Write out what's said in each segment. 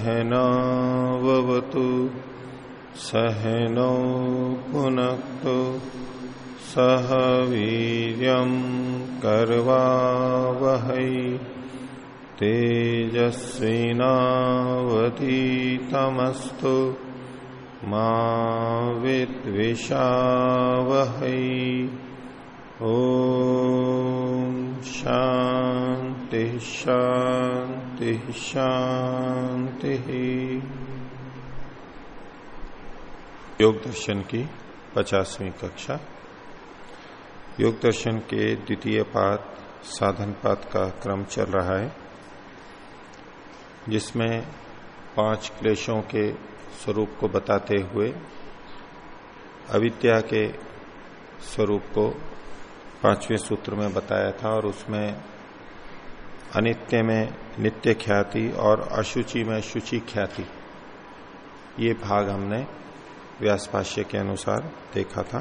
सहनावतु सहनौ पुनक्तु। सह वीर्यम् कर्वावहै। तेजस्विनावतीतमस्तु मा विद्विषावहै। ॐ शान्ति शान्ति शान्तिः। योग दर्शन की पचासवीं कक्षा। योग दर्शन के द्वितीय पाठ, साधन पाठ का क्रम चल रहा है, जिसमें पाँच क्लेशों के स्वरूप को बताते हुए, अविद्या के स्वरूप को पाँचवें सूत्र में बताया था और उसमें अनित्य में नित्य ख्याति और अशुचि में शुचि ख्याति, ये भाग हमने व्यास भाष्य के अनुसार देखा था।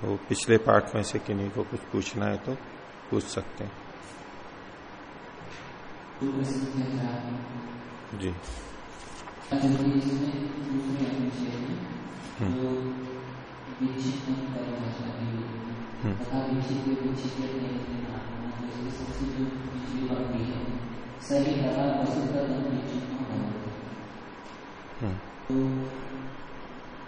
तो पिछले पाठ में से किन्हीं को कुछ पूछना है तो पूछ सकते हैं। जी सही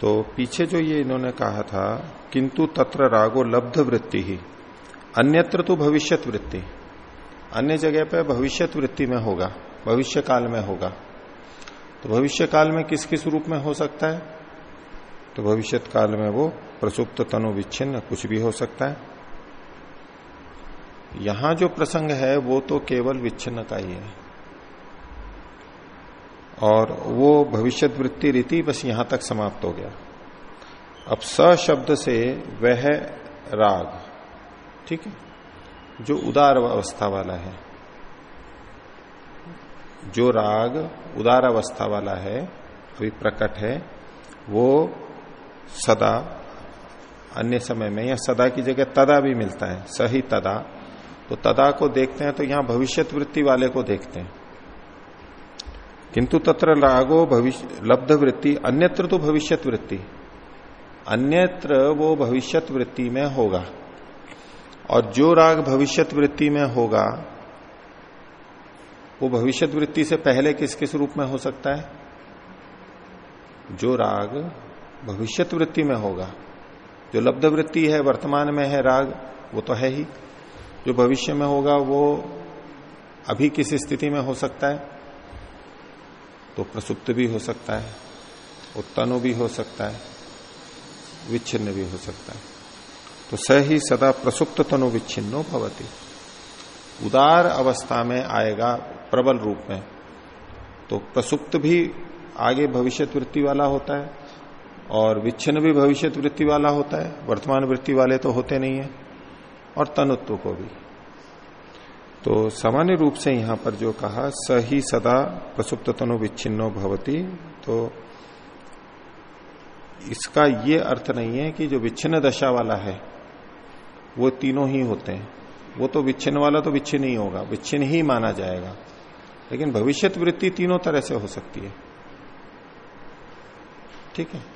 तो पीछे जो ये इन्होंने कहा था, किंतु तत्र रागो लब्ध वृत्ति ही। अन्यत्र तो भविष्यत वृत्ति। अन्य जगह पर भविष्यत वृत्ति में होगा भविष्य काल में होगा। तो भविष्य काल में किस किस रूप में हो सकता है? तो भविष्य काल में वो प्रसुप्त तनु विच्छिन्न कुछ भी हो सकता है। यहाँ जो प्रसंग है, वो तो केवल विच्छिन्न का ही है। और वो भविष्य वृत्ति रीति बस यहाँ तक समाप्त हो गया। अब स शब्द से वह राग, ठीक है, जो उदार अवस्था वाला है, जो राग उदार अवस्था वाला है, अभी प्रकट है, वो सदा, अन्य समय में, या सदा की जगह तदा भी मिलता है सही तदा तो तदा को देखते हैं तो यहाँ भविष्यत वृत्ति वाले को देखते हैं। किंतु तत्र रागो भविष्य लब्ध वृत्ति अन्यत्र तो भविष्यत वृत्ति अन्यत्र वो भविष्यत वृत्ति में होगा। और जो राग भविष्यत वृत्ति में होगा, वो भविष्यत वृत्ति से पहले किस किस रूप में हो सकता है? जो राग भविष्यत वृत्ति में होगा। जो लब्ध वृत्ति है, वर्तमान में है राग, वो तो है ही। जो भविष्य में होगा, वो अभी किस स्थिति में हो सकता है? तो प्रसुप्त भी हो सकता है, उत्तनु भी हो सकता है, विच्छिन्न भी हो सकता है। तो स ही सदा प्रसुप्त तनु विच्छिन्नो भवती। उदार अवस्था में आएगा प्रबल रूप में तो प्रसुप्त भी आगे भविष्य वृत्ति वाला होता है और विच्छिन्न भी भविष्य वृत्ति वाला होता है। वर्तमान वृत्ति वाले तो होते नहीं है, और तनुत्व को भी। तो सामान्य रूप से यहाँ पर जो कहा स ही सदा, प्रसुप्त, तनु, विच्छिन्नो भवती। तो इसका ये अर्थ नहीं है कि जो विच्छिन्न दशा वाला है, वो तीनों ही होते हैं। वो तो विच्छिन्न वाला तो विच्छिन्न ही होगा, विच्छिन्न ही माना जाएगा। लेकिन भविष्यत वृत्ति तीनों तरह से हो सकती है। ठीक है?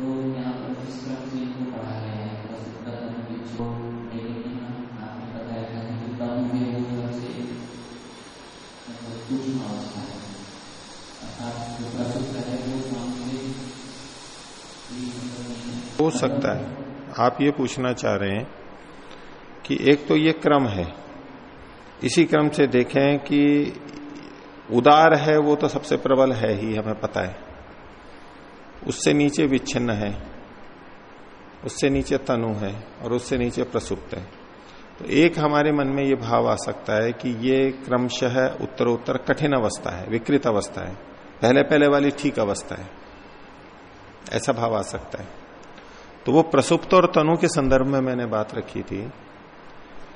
तो यहाँ पर क्रम से इनको पढ़ा गया है तनु लेकिन आपने बताया था कि में वो अवस्था है अर्थात जो है वो हो सकता है। आप ये पूछना चाह रहे हैं कि एक तो ये क्रम है। इसी क्रम से देखें कि उदार है वो तो सबसे प्रबल है ही, हमें पता है। उससे नीचे विच्छिन्न है, उससे नीचे तनु है और उससे नीचे प्रसुप्त है। तो एक हमारे मन में ये भाव आ सकता है कि ये क्रमशः उत्तरोत्तर कठिन अवस्था है, विकृत अवस्था है पहले पहले वाली ठीक अवस्था है। ऐसा भाव आ सकता है। तो वो प्रसुप्त और तनु के संदर्भ में मैंने बात रखी थी।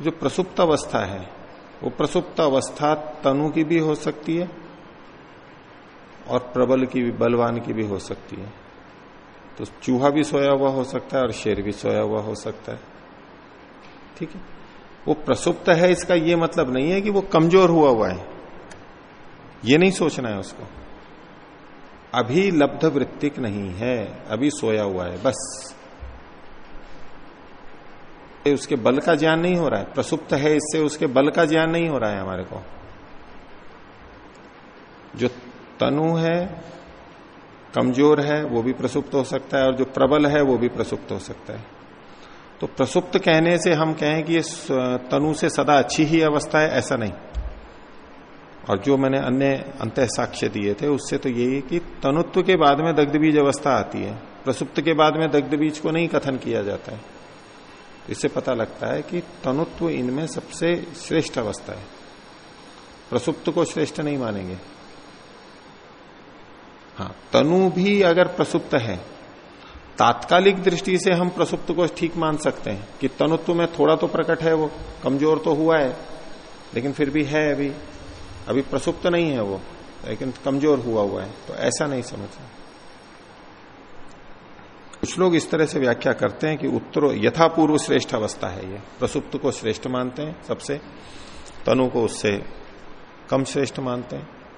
जो प्रसुप्त अवस्था है, वो प्रसुप्त अवस्था तनु की भी हो सकती है और प्रबल की भी, बलवान की भी हो सकती है। तो चूहा भी सोया हुआ हो सकता है और शेर भी सोया हुआ हो सकता है। ठीक है? वो प्रसुप्त है, इसका ये मतलब नहीं है कि वो कमज़ोर हुआ हुआ है। ये नहीं सोचना है उसको। अभी लब्ध वृत्तिक नहीं है, अभी सोया हुआ है, बस। उसके बल का ज्ञान नहीं हो रहा है। प्रसुप्त है, इससे उसके बल का ज्ञान नहीं हो रहा है हमारे को। जो तनु है, कमज़ोर है, वो भी प्रसुप्त हो सकता है, और जो प्रबल है, वो भी प्रसुप्त हो सकता है। तो प्रसुप्त कहने से हम कहें कि ये तनु से सदा अच्छी ही अवस्था है, ऐसा नहीं। और जो मैंने अन्य अंत साक्ष्य दिए थे, उससे तो यही कि तनुत्व के बाद में दग्ध बीज अवस्था आती है। प्रसुप्त के बाद में दग्ध बीज को नहीं कथन किया जाता है। इससे पता लगता है कि तनुत्व इनमें सबसे श्रेष्ठ अवस्था है। प्रसुप्त को श्रेष्ठ नहीं मानेंगे। हाँ तनु भी अगर प्रसुप्त है, तात्कालिक दृष्टि से हम प्रसुप्त को ठीक मान सकते हैं कि तनुत्व में थोड़ा तो प्रकट है वो, कमज़ोर तो हुआ है, लेकिन फिर भी है अभी। अभी प्रसुप्त नहीं है वो, लेकिन कमज़ोर हुआ हुआ है तो ऐसा नहीं समझना। कुछ लोग इस तरह से व्याख्या करते हैं कि उत्तरो, यथापूर्व श्रेष्ठ अवस्था है ये। प्रसुप्त को श्रेष्ठ मानते हैं सबसे, तनु को उससे कम श्रेष्ठ मानते हैं।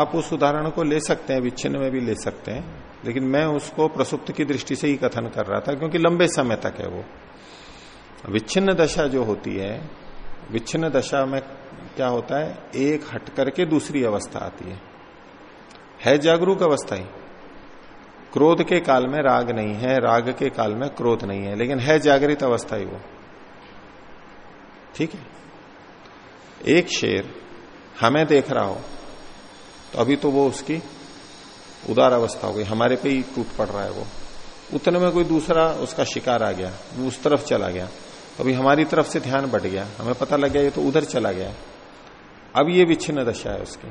आप उस उदाहरण को ले सकते हैं, विच्छिन्न में भी ले सकते हैं, लेकिन मैं उसको प्रसुप्त की दृष्टि से ही कथन कर रहा था, क्योंकि लंबे समय तक है वो। विच्छिन्न दशा जो होती है, विच्छिन्न दशा में क्या होता है, एक हट करके दूसरी अवस्था आती है। है जागरूक अवस्था ही। क्रोध के काल में राग नहीं है, राग के काल में क्रोध नहीं है, लेकिन है जागृत अवस्था ही वो। ठीक है? एक शेर हमें देख रहा हो तो अभी तो वो उसकी उदार अवस्था हो गई। हमारे पे ही टूट पड़ रहा है वो। उतने में कोई दूसरा उसका शिकार आ गया। वो उस तरफ़ चला गया। अभी हमारी तरफ़ से ध्यान बढ़ गया। हमें पता लग गया ये तो उधर चला गया। अब ये विच्छिन्न दशा है उसकी।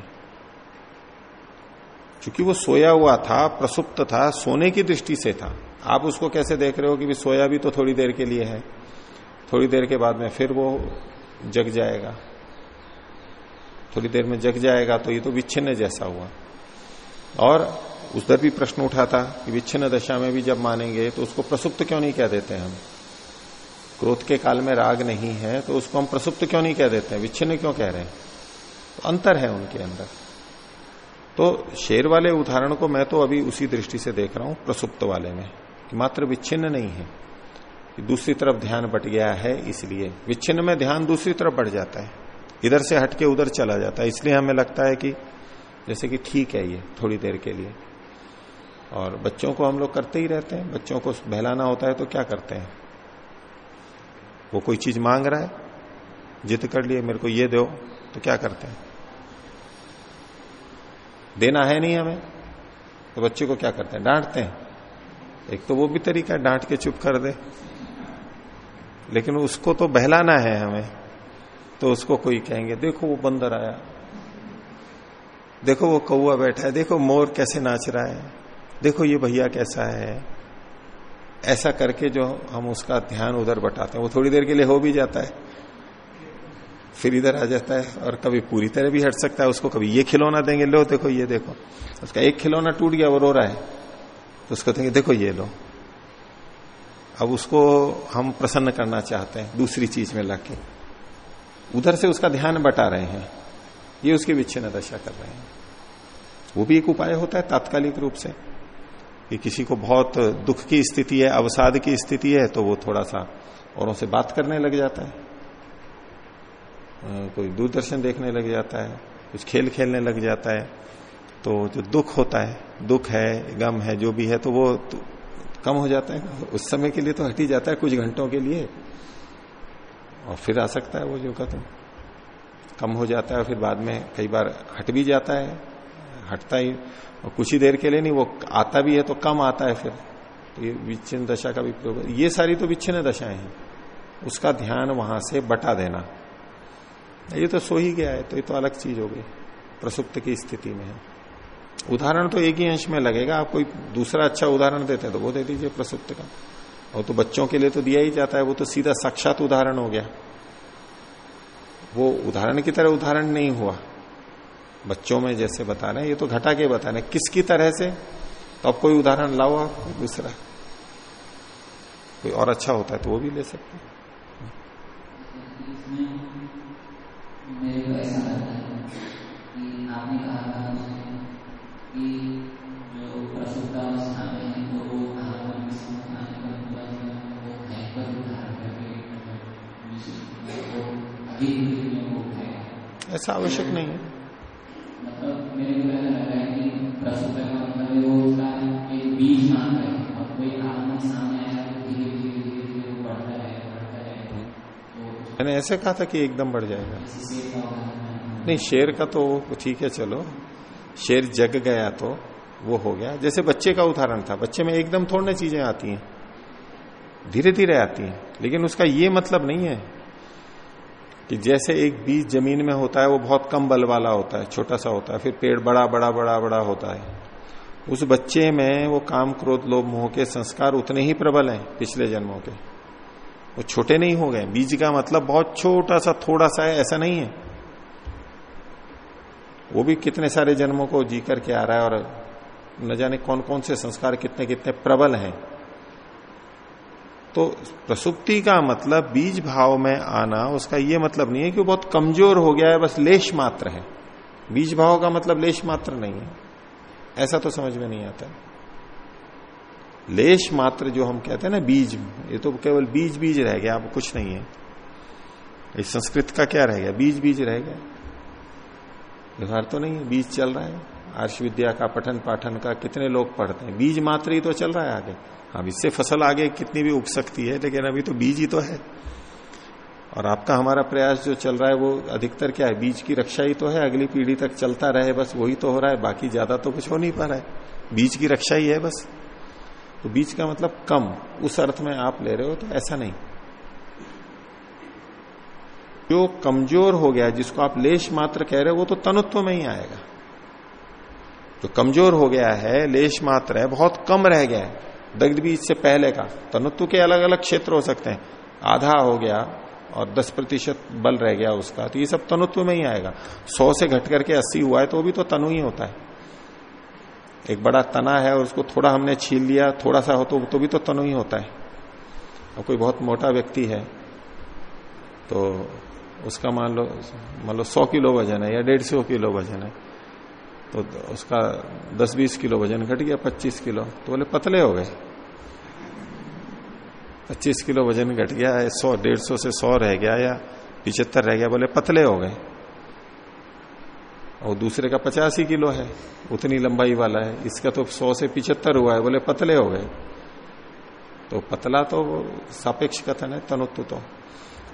क्योंकि वो सोया हुआ था, प्रसुप्त था, सोने की दृष्टि से था। आप उसको कैसे देख रहे हो कि भी सोया भी तो थोड़ी देर के लिए है। थोड़ी देर के बाद में फिर वो जग जाएगा। थोड़ी देर में जग जाएगा तो ये तो विच्छिन्न जैसा हुआ। और उधर भी प्रश्न उठा था कि विच्छिन्न दशा में भी जब मानेंगे तो उसको प्रसुप्त क्यों नहीं कह देते हम? क्रोध के काल में राग नहीं है तो उसको हम प्रसुप्त क्यों नहीं कह देते हैं? विच्छिन्न क्यों कह रहे हैं? तो अंतर है उनके अंदर। तो शेर वाले उदाहरण को मैं तो अभी उसी दृष्टि से देख रहा हूँ, प्रसुप्त वाले में, कि मात्र विच्छिन्न नहीं है। कि दूसरी तरफ़ ध्यान बट गया है इसलिए। विच्छिन्न में ध्यान दूसरी तरफ़ बढ़ जाता है। इधर से हटके उधर चला जाता है। इसलिए हमें लगता है कि जैसे कि ठीक है ये, थोड़ी देर के लिए। और बच्चों को हम लोग करते ही रहते हैं। बच्चों को बहलाना होता है तो क्या करते हैं? वो कोई चीज़ मांग रहा है, जिद कर लिए, मेरे को ये दो तो क्या करते हैं? देना है नहीं हमें तो बच्चे को क्या करते हैं? डांटते हैं। एक तो वो भी तरीका है, डांट के चुप कर दे। लेकिन उसको तो बहलाना है हमें। तो उसको कोई कहेंगे, देखो वो बंदर आया। देखो वो कौआ बैठा है। देखो मोर कैसे नाच रहा है। देखो ये भैया कैसा है। ऐसा करके जो हम उसका ध्यान उधर बटाते हैं। वो थोड़ी देर के लिए हो भी जाता है। फिर इधर आ जाता है और कभी पूरी तरह भी हट सकता है। उसको कभी ये खिलौना देंगे, लो, देखो ये देखो। उसका एक खिलौना टूट गया, वो रो रहा है। तो उसको देंगे देखो ये लो। अब उसको हम प्रसन्न करना चाहते हैं दूसरी चीज़ में लाके। उधर से उसका ध्यान बटा रहे हैं। ये उसकी विच्छिन्न दशा कर रहे हैं। वो भी एक उपाय होता है तात्कालिक रूप से। कि किसी को बहुत दुख की स्थिति है, अवसाद की स्थिति है तो वो थोड़ा सा औरों से बात करने लग जाता है। कोई दूरदर्शन देखने लग जाता है, कुछ खेल खेलने लग जाता है तो जो दुख होता है, दुख है, गम है, जो भी है तो वो तो कम हो जाता है। उस समय के लिए तो हट ही जाता है, कुछ घंटों के लिए। और फिर आ सकता है वो जो तो कम हो जाता है फिर बाद में कई बार हट भी जाता है, हटता ही। और कुछ ही देर के लिए नहीं, वो आता भी है तो कम आता है फिर। तो ये विच्छिन्न दशा का भी प्रयोग ये सारी तो विच्छिन्न दशाएँ हैं। उसका ध्यान वहाँ से बटा देना। ये तो सो ही गया है तो ये तो अलग चीज़ हो गई। प्रसुप्त की स्थिति में है। उदाहरण तो एक ही अंश में लगेगा। आप कोई दूसरा अच्छा उदाहरण देते हैं तो वो दे दीजिए प्रसुप्त का। और तो बच्चों के लिए तो दिया ही जाता है, वो तो सीधा साक्षात उदाहरण हो गया। वो उदाहरण की तरह उदाहरण नहीं हुआ। बच्चों में जैसे बता रहे हैं, ये तो घटा के बता रहे किसकी तरह से? तो अब कोई उदाहरण लाओ आप, दूसरा। कोई और अच्छा होता है तो वो भी ले सकते हैं। रहेगा बढ़ता रहेगा तो मैंने ऐसे कहा था कि एकदम बढ़ जाएगा। नहीं, शेर का तो ठीक है, चलो। शेर जग गया तो वो हो गया। जैसे बच्चे का उदाहरण था, बच्चे में एकदम थोड़ने चीज़ें आती हैं धीरे धीरे आती हैं, लेकिन उसका ये मतलब नहीं है कि जैसे एक बीज ज़मीन में होता है, वो बहुत कम बल वाला होता है, छोटा सा होता है, फिर पेड़ बड़ा बड़ा बड़ा बड़ा होता है। उस बच्चे में वो काम क्रोध, लोभ, मोह के संस्कार उतने ही प्रबल हैं पिछले जन्मों के। वो छोटे नहीं हो गए। बीज का मतलब बहुत छोटा सा, थोड़ा सा है, ऐसा नहीं है। वो भी कितने सारे जन्मों को जी करके आ रहा है और न जाने कौन कौन से संस्कार कितने कितने प्रबल हैं। तो प्रसुप्ति का मतलब बीज भाव में आना, उसका यह मतलब नहीं है कि वो बहुत कमज़ोर हो गया है, बस लेश मात्र है। बीज भाव का मतलब लेश मात्र नहीं है। ऐसा तो समझ में नहीं आता। लेश मात्र जो हम कहते हैं ना, बीज, ये तो केवल बीज बीज रह गया, अब कुछ नहीं है। इस संस्कृत का क्या रह गया? बीज बीज रह गया। व्यवहार तो नहीं है, बीज चल रहा है। आर्ष विद्या का पठन पाठन का कितने लोग पढ़ते हैं? बीज मात्र ही तो चल रहा है आगे। अब इससे फ़सल आगे कितनी भी उग सकती है, लेकिन अभी तो बीज ही तो है। और आपका हमारा प्रयास जो चल रहा है, वो अधिकतर क्या है? बीज की रक्षा ही तो है, अगली पीढ़ी तक चलता रहे, बस वही तो हो रहा है, बाकी ज़्यादा तो कुछ हो नहीं पा रहा है। बीज की रक्षा ही है बस। तो बीज का मतलब कम, उस अर्थ में आप ले रहे हो तो ऐसा नहीं। जो कमज़ोर हो गया, जिसको आप लेश मात्र कह रहे हो, वो तो तनुत्व में ही आएगा। जो कमज़ोर हो गया है लेश मात्र है बहुत कम रह गया है। दग्ध बीज से पहले का तनुत्व के अलग अलग क्षेत्र हो सकते हैं। आधा हो गया और 10 प्रतिशत बल रह गया उसका तो ये सब तनुत्व में ही आएगा। 100 से घट करके 80 हुआ है तो वो भी तो तनु ही होता है। एक बड़ा तना है और उसको थोड़ा हमने छील लिया थोड़ा सा हो तो, तो भी तो तनु ही होता है। और कोई बहुत मोटा व्यक्ति है तो उसका मान लो मान लो सौ किलो वज़न है या डेढ़ सौ किलो वज़न है तो उसका दस बीस किलो वज़न घट गया, पच्चीस किलो। तो बोले, पतले हो गए। पच्चीस किलो वज़न घट गया सौ, डेढ़ सौ से सौ रह गया, या पिछहत्तर रह गया, बोले, पतले हो गए। और दूसरे का पचासी किलो है, उतनी लंबाई वाला है, इसका तो सौ से पिछहत्तर हुआ है, बोले, पतले हो गए। तो पतला तो सापेक्ष कथन है, तनुत्व तो।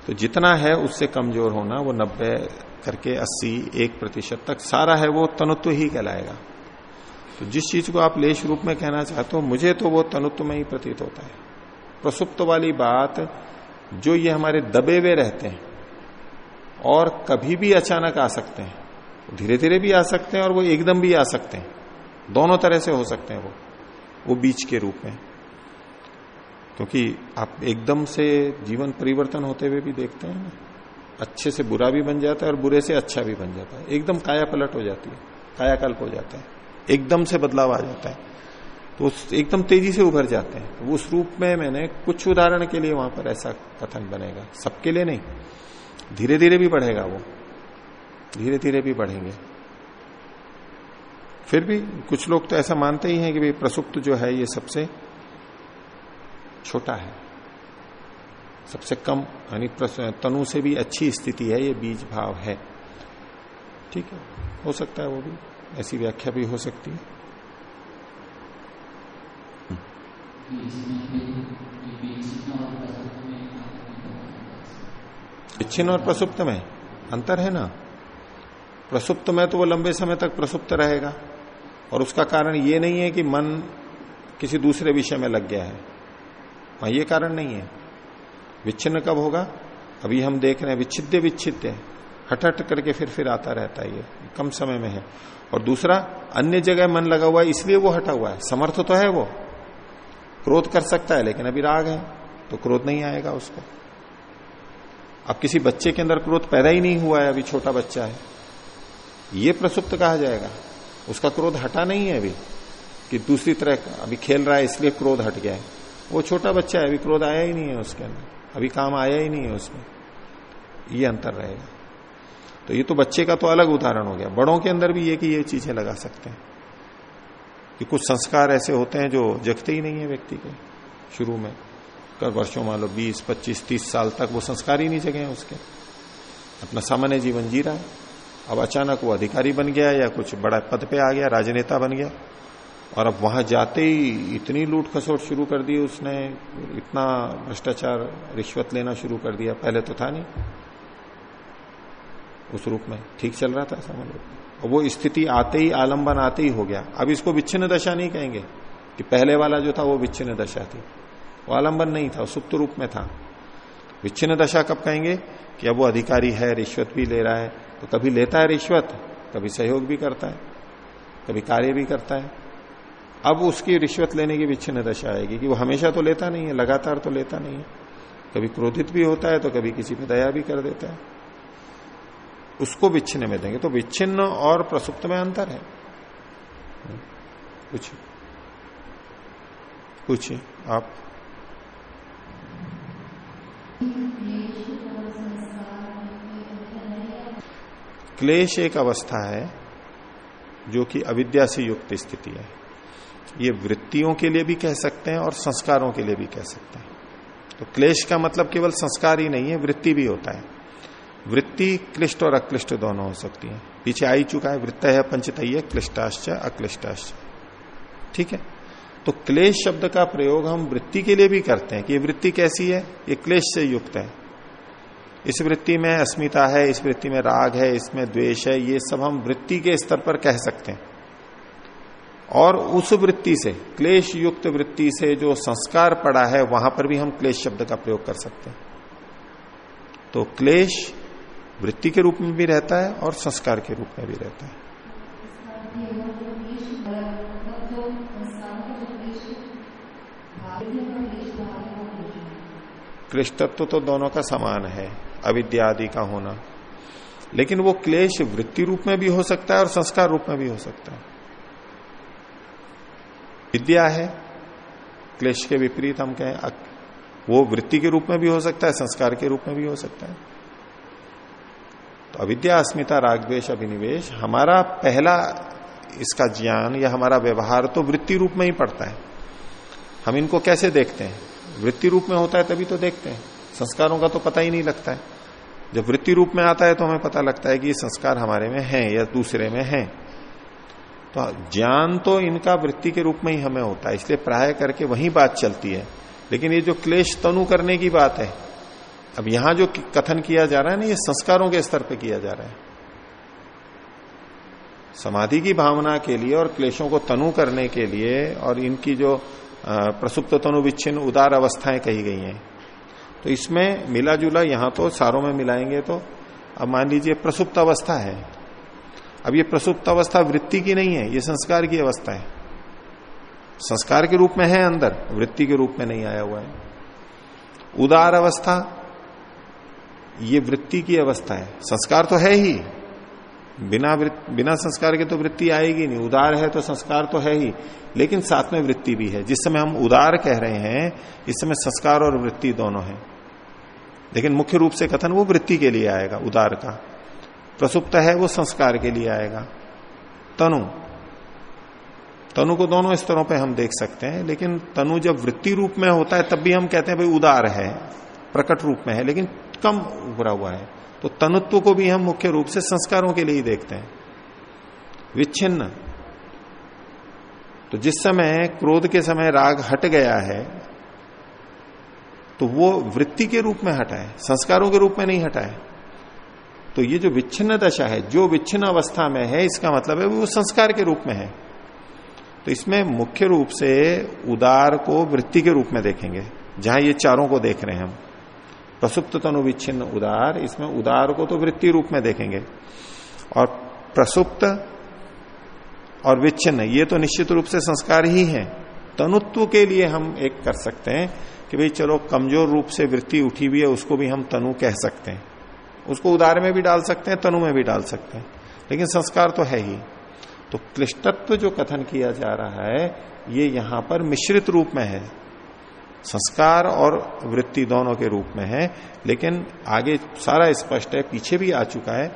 तो जितना है उससे कमज़ोर होना, वो नब्बे करके अस्सी एक प्रतिशत तक सारा है, वो तनुत्व ही कहलाएगा। तो जिस चीज़ को आप लेश रूप में कहना चाहते हो, मुझे तो वो तनुत्व में ही प्रतीत होता है। प्रसुप्त वाली बात, जो ये हमारे दबे हुए रहते हैं और कभी भी अचानक आ सकते हैं धीरे धीरे भी आ सकते हैं और वो एकदम भी आ सकते हैं। दोनों तरह से हो सकते हैं वो वो बीच के रूप में। क्योंकि आप एकदम से जीवन परिवर्तन होते हुए भी देखते हैं अच्छे से बुरा भी बन जाता है और बुरे से अच्छा भी बन जाता है। एकदम काया पलट हो जाती है, कायाकल्प हो जाता है। एकदम से बदलाव आ जाता है। तो एकदम तेज़ी से उभर जाते हैं। तो उस रूप में मैंने कुछ उदाहरण के लिए वहाँ पर ऐसा कथन बनेगा। सबके लिए नहीं धीरे धीरे भी बढ़ेगा वो। धीरे धीरे भी बढ़ेंगे। फिर भी कुछ लोग तो ऐसा मानते ही हैं कि भाई प्रसुप्त जो है ये सबसे छोटा है। सबसे कम, यानी तनु से भी अच्छी स्थिति है, ये बीज भाव है। ठीक है? हो सकता है वो भी। ऐसी व्याख्या भी हो सकती है। विच्छिन्न और प्रसुप्त में? अंतर है ना? प्रसुप्त में तो वो लंबे समय तक प्रसुप्त रहेगा। और उसका कारण ये नहीं है कि मन किसी दूसरे विषय में लग गया है। वहाँ ये कारण नहीं है। विच्छिन्न कब होगा? अभी हम देख रहे हैं विच्छिद्य विच्छिद्य हट हट करके फिर फिर आता रहता है ये, कम समय में है। और दूसरा, अन्य जगह मन लगा हुआ है, इसलिए वो हटा हुआ है। समर्थ तो है वो। क्रोध कर सकता है, लेकिन अभी राग है तो क्रोध नहीं आएगा उसको। अब किसी बच्चे के अंदर क्रोध पैदा ही नहीं हुआ है, अभी छोटा बच्चा है। ये प्रसुप्त कहा जाएगा। उसका क्रोध हटा नहीं है अभी, कि दूसरी तरह अभी खेल रहा है, इसलिए क्रोध हट गया है। वो छोटा बच्चा है, अभी क्रोध आया ही नहीं है उसके अंदर। अभी काम आया ही नहीं है उसमें। ये अंतर रहेगा। तो ये तो बच्चे का तो अलग उदाहरण हो गया। बड़ों के अंदर भी ये कि ये चीज़ें लगा सकते हैं। कि कुछ संस्कार ऐसे होते हैं जो जगते ही नहीं है व्यक्ति के शुरू में। कर वर्षों मान लो बीस, पच्चीस, तीस साल तक वो संस्कार ही नहीं जगे हैं उसके। अपना सामान्य जीवन जी रहा है। अब अचानक वो अधिकारी बन गया या कुछ बड़ा पद पे आ गया, राजनेता बन गया। और अब वहाँ जाते ही इतनी लूट खसोट शुरू कर दी उसने, इतना भ्रष्टाचार, रिश्वत लेना शुरू कर दिया, पहले तो था नहीं। उस रूप में ठीक चल रहा था समझ लो और वो स्थिति आते ही, आलंबन आते ही हो गया। अब इसको विच्छिन्न दशा नहीं कहेंगे कि पहले वाला जो था वो विच्छिन्न दशा थी। वो आलंबन नहीं था सुप्त रूप में था। विच्छिन्न दशा कब कहेंगे कि अब वो अधिकारी है, रिश्वत भी ले रहा है तो कभी लेता है रिश्वत कभी सहयोग भी करता है कभी कार्य भी करता है। अब उसकी रिश्वत लेने की विच्छिन्न दशा आएगी कि वो हमेशा तो लेता नहीं है, लगातार तो लेता नहीं है। कभी क्रोधित भी होता है तो कभी किसी पे दया भी कर देता है। उसको विच्छिन्न में देंगे। तो विच्छिन्न और प्रसुप्त में अंतर है। कुछ कुछ आप। क्लेश एक अवस्था है जो कि अविद्या से युक्त स्थिति है। ये वृत्तियों के लिए भी कह सकते हैं और संस्कारों के लिए भी कह सकते हैं। तो क्लेश का मतलब केवल संस्कार ही नहीं है, वृत्ति भी होता है। वृत्ति, क्लिष्ट और अक्लिष्ट दोनों हो सकती है। पीछे आई चुका है, वृत्त है, पंचतय, क्लिष्टाश्च, अक्लिष्टाश्च। ठीक है? तो क्लेश शब्द का प्रयोग हम वृत्ति के लिए भी करते हैं कि ये वृत्ति कैसी है? ये क्लेश से युक्त है। इस वृत्ति में अस्मिता है, इस वृत्ति में राग है, इसमें द्वेष है, ये सब हम वृत्ति के स्तर पर कह सकते हैं। और उस वृत्ति से क्लेश युक्त वृत्ति से जो संस्कार पड़ा है, वहाँ पर भी हम क्लेश शब्द का प्रयोग कर सकते हैं। तो क्लेश वृत्ति के रूप में भी रहता है और संस्कार के रूप में भी रहता है। क्लिष्टत्व तो दोनों का समान है, अविद्या आदि का होना। लेकिन वो क्लेश वृत्ति रूप में भी हो सकता है और संस्कार रूप में भी हो सकता है। विद्या है, क्लेश के विपरीत हम कहें वो वृत्ति के रूप में भी हो सकता है, संस्कार के रूप में भी हो सकता है। तो अविद्या, अस्मिता रागद्वेश अभिनिवेश, हमारा पहला इसका ज्ञान या हमारा व्यवहार तो वृत्ति रूप में ही पड़ता है। हम इनको कैसे देखते हैं? वृत्ति रूप में होता है तभी तो देखते हैं। संस्कारों का तो पता ही नहीं लगता है। जब वृत्ति रूप में आता है तो हमें पता लगता है कि ये संस्कार हमारे में है या दूसरे में है। तो ज्ञान तो इनका वृत्ति के रूप में ही हमें होता है, इसलिए प्राय करके वही बात चलती है। लेकिन ये जो क्लेश तनु करने की बात है, अब यहाँ जो कथन किया जा रहा है ना, ये संस्कारों के स्तर पे किया जा रहा है। समाधि की भावना के लिए और क्लेशों को तनु करने के लिए और इनकी जो प्रसुप्त तनु विच्छिन्न उदार अवस्थाएँ कही गई हैं। तो इसमें मिला जुला यहाँ तो सारों में मिलाएँगे तो अब मान लीजिए प्रसुप्त अवस्था है अब ये प्रसुप्त अवस्था वृत्ति की नहीं है, ये संस्कार की अवस्था है। संस्कार के रूप में है अंदर, वृत्ति के रूप में नहीं आया हुआ है। उदार अवस्था, ये वृत्ति की अवस्था है। संस्कार तो है ही। बिना बिना संस्कार के तो वृत्ति आएगी नहीं। उदार है तो संस्कार तो है ही, लेकिन साथ में वृत्ति भी है। जिस समय हम उदार कह रहे हैं, इस समय संस्कार और वृत्ति दोनों है। लेकिन मुख्य रूप से कथन वो वृत्ति के लिए आएगा, उदार का। प्रसुप्त है, वो संस्कार के लिए आएगा। तनु। तनु को दोनों स्तरों पे हम देख सकते हैं, लेकिन तनु जब वृत्ति रूप में होता है, तब भी हम कहते हैं, भाई, उदार है, प्रकट रूप में है, लेकिन कम उभरा हुआ है। तो तनुत्व को भी हम मुख्य रूप से संस्कारों के लिए ही देखते हैं। विच्छिन्न। तो जिस समय क्रोध के समय राग हट गया है तो वो वृत्ति के रूप में हटा है संस्कारों के रूप में नहीं हटा है तो ये जो विच्छिन्न दशा है, जो विच्छिन्न अवस्था में है, इसका मतलब है वो संस्कार के रूप में है। तो इसमें मुख्य रूप से उदार को वृत्ति के रूप में देखेंगे, जहाँ ये चारों को देख रहे हैं हम। प्रसुप्त तनु विच्छिन्न उदार, इसमें उदार को तो वृत्ति रूप में देखेंगे। और प्रसुप्त और विच्छिन्न, ये तो निश्चित रूप से संस्कार ही है। तनुत्व के लिए हम एक कर सकते हैं कि भाई चलो कमज़ोर रूप से वृत्ति उठी हुई है, उसको भी हम तनु कह सकते हैं। उसको उदार में भी डाल सकते हैं, तनु में भी डाल सकते हैं। लेकिन संस्कार तो है ही। तो क्लिष्टत्व जो कथन किया जा रहा है, ये यहाँ पर मिश्रित रूप में है। संस्कार और वृत्ति दोनों के रूप में है, लेकिन आगे सारा स्पष्ट है, पीछे भी आ चुका है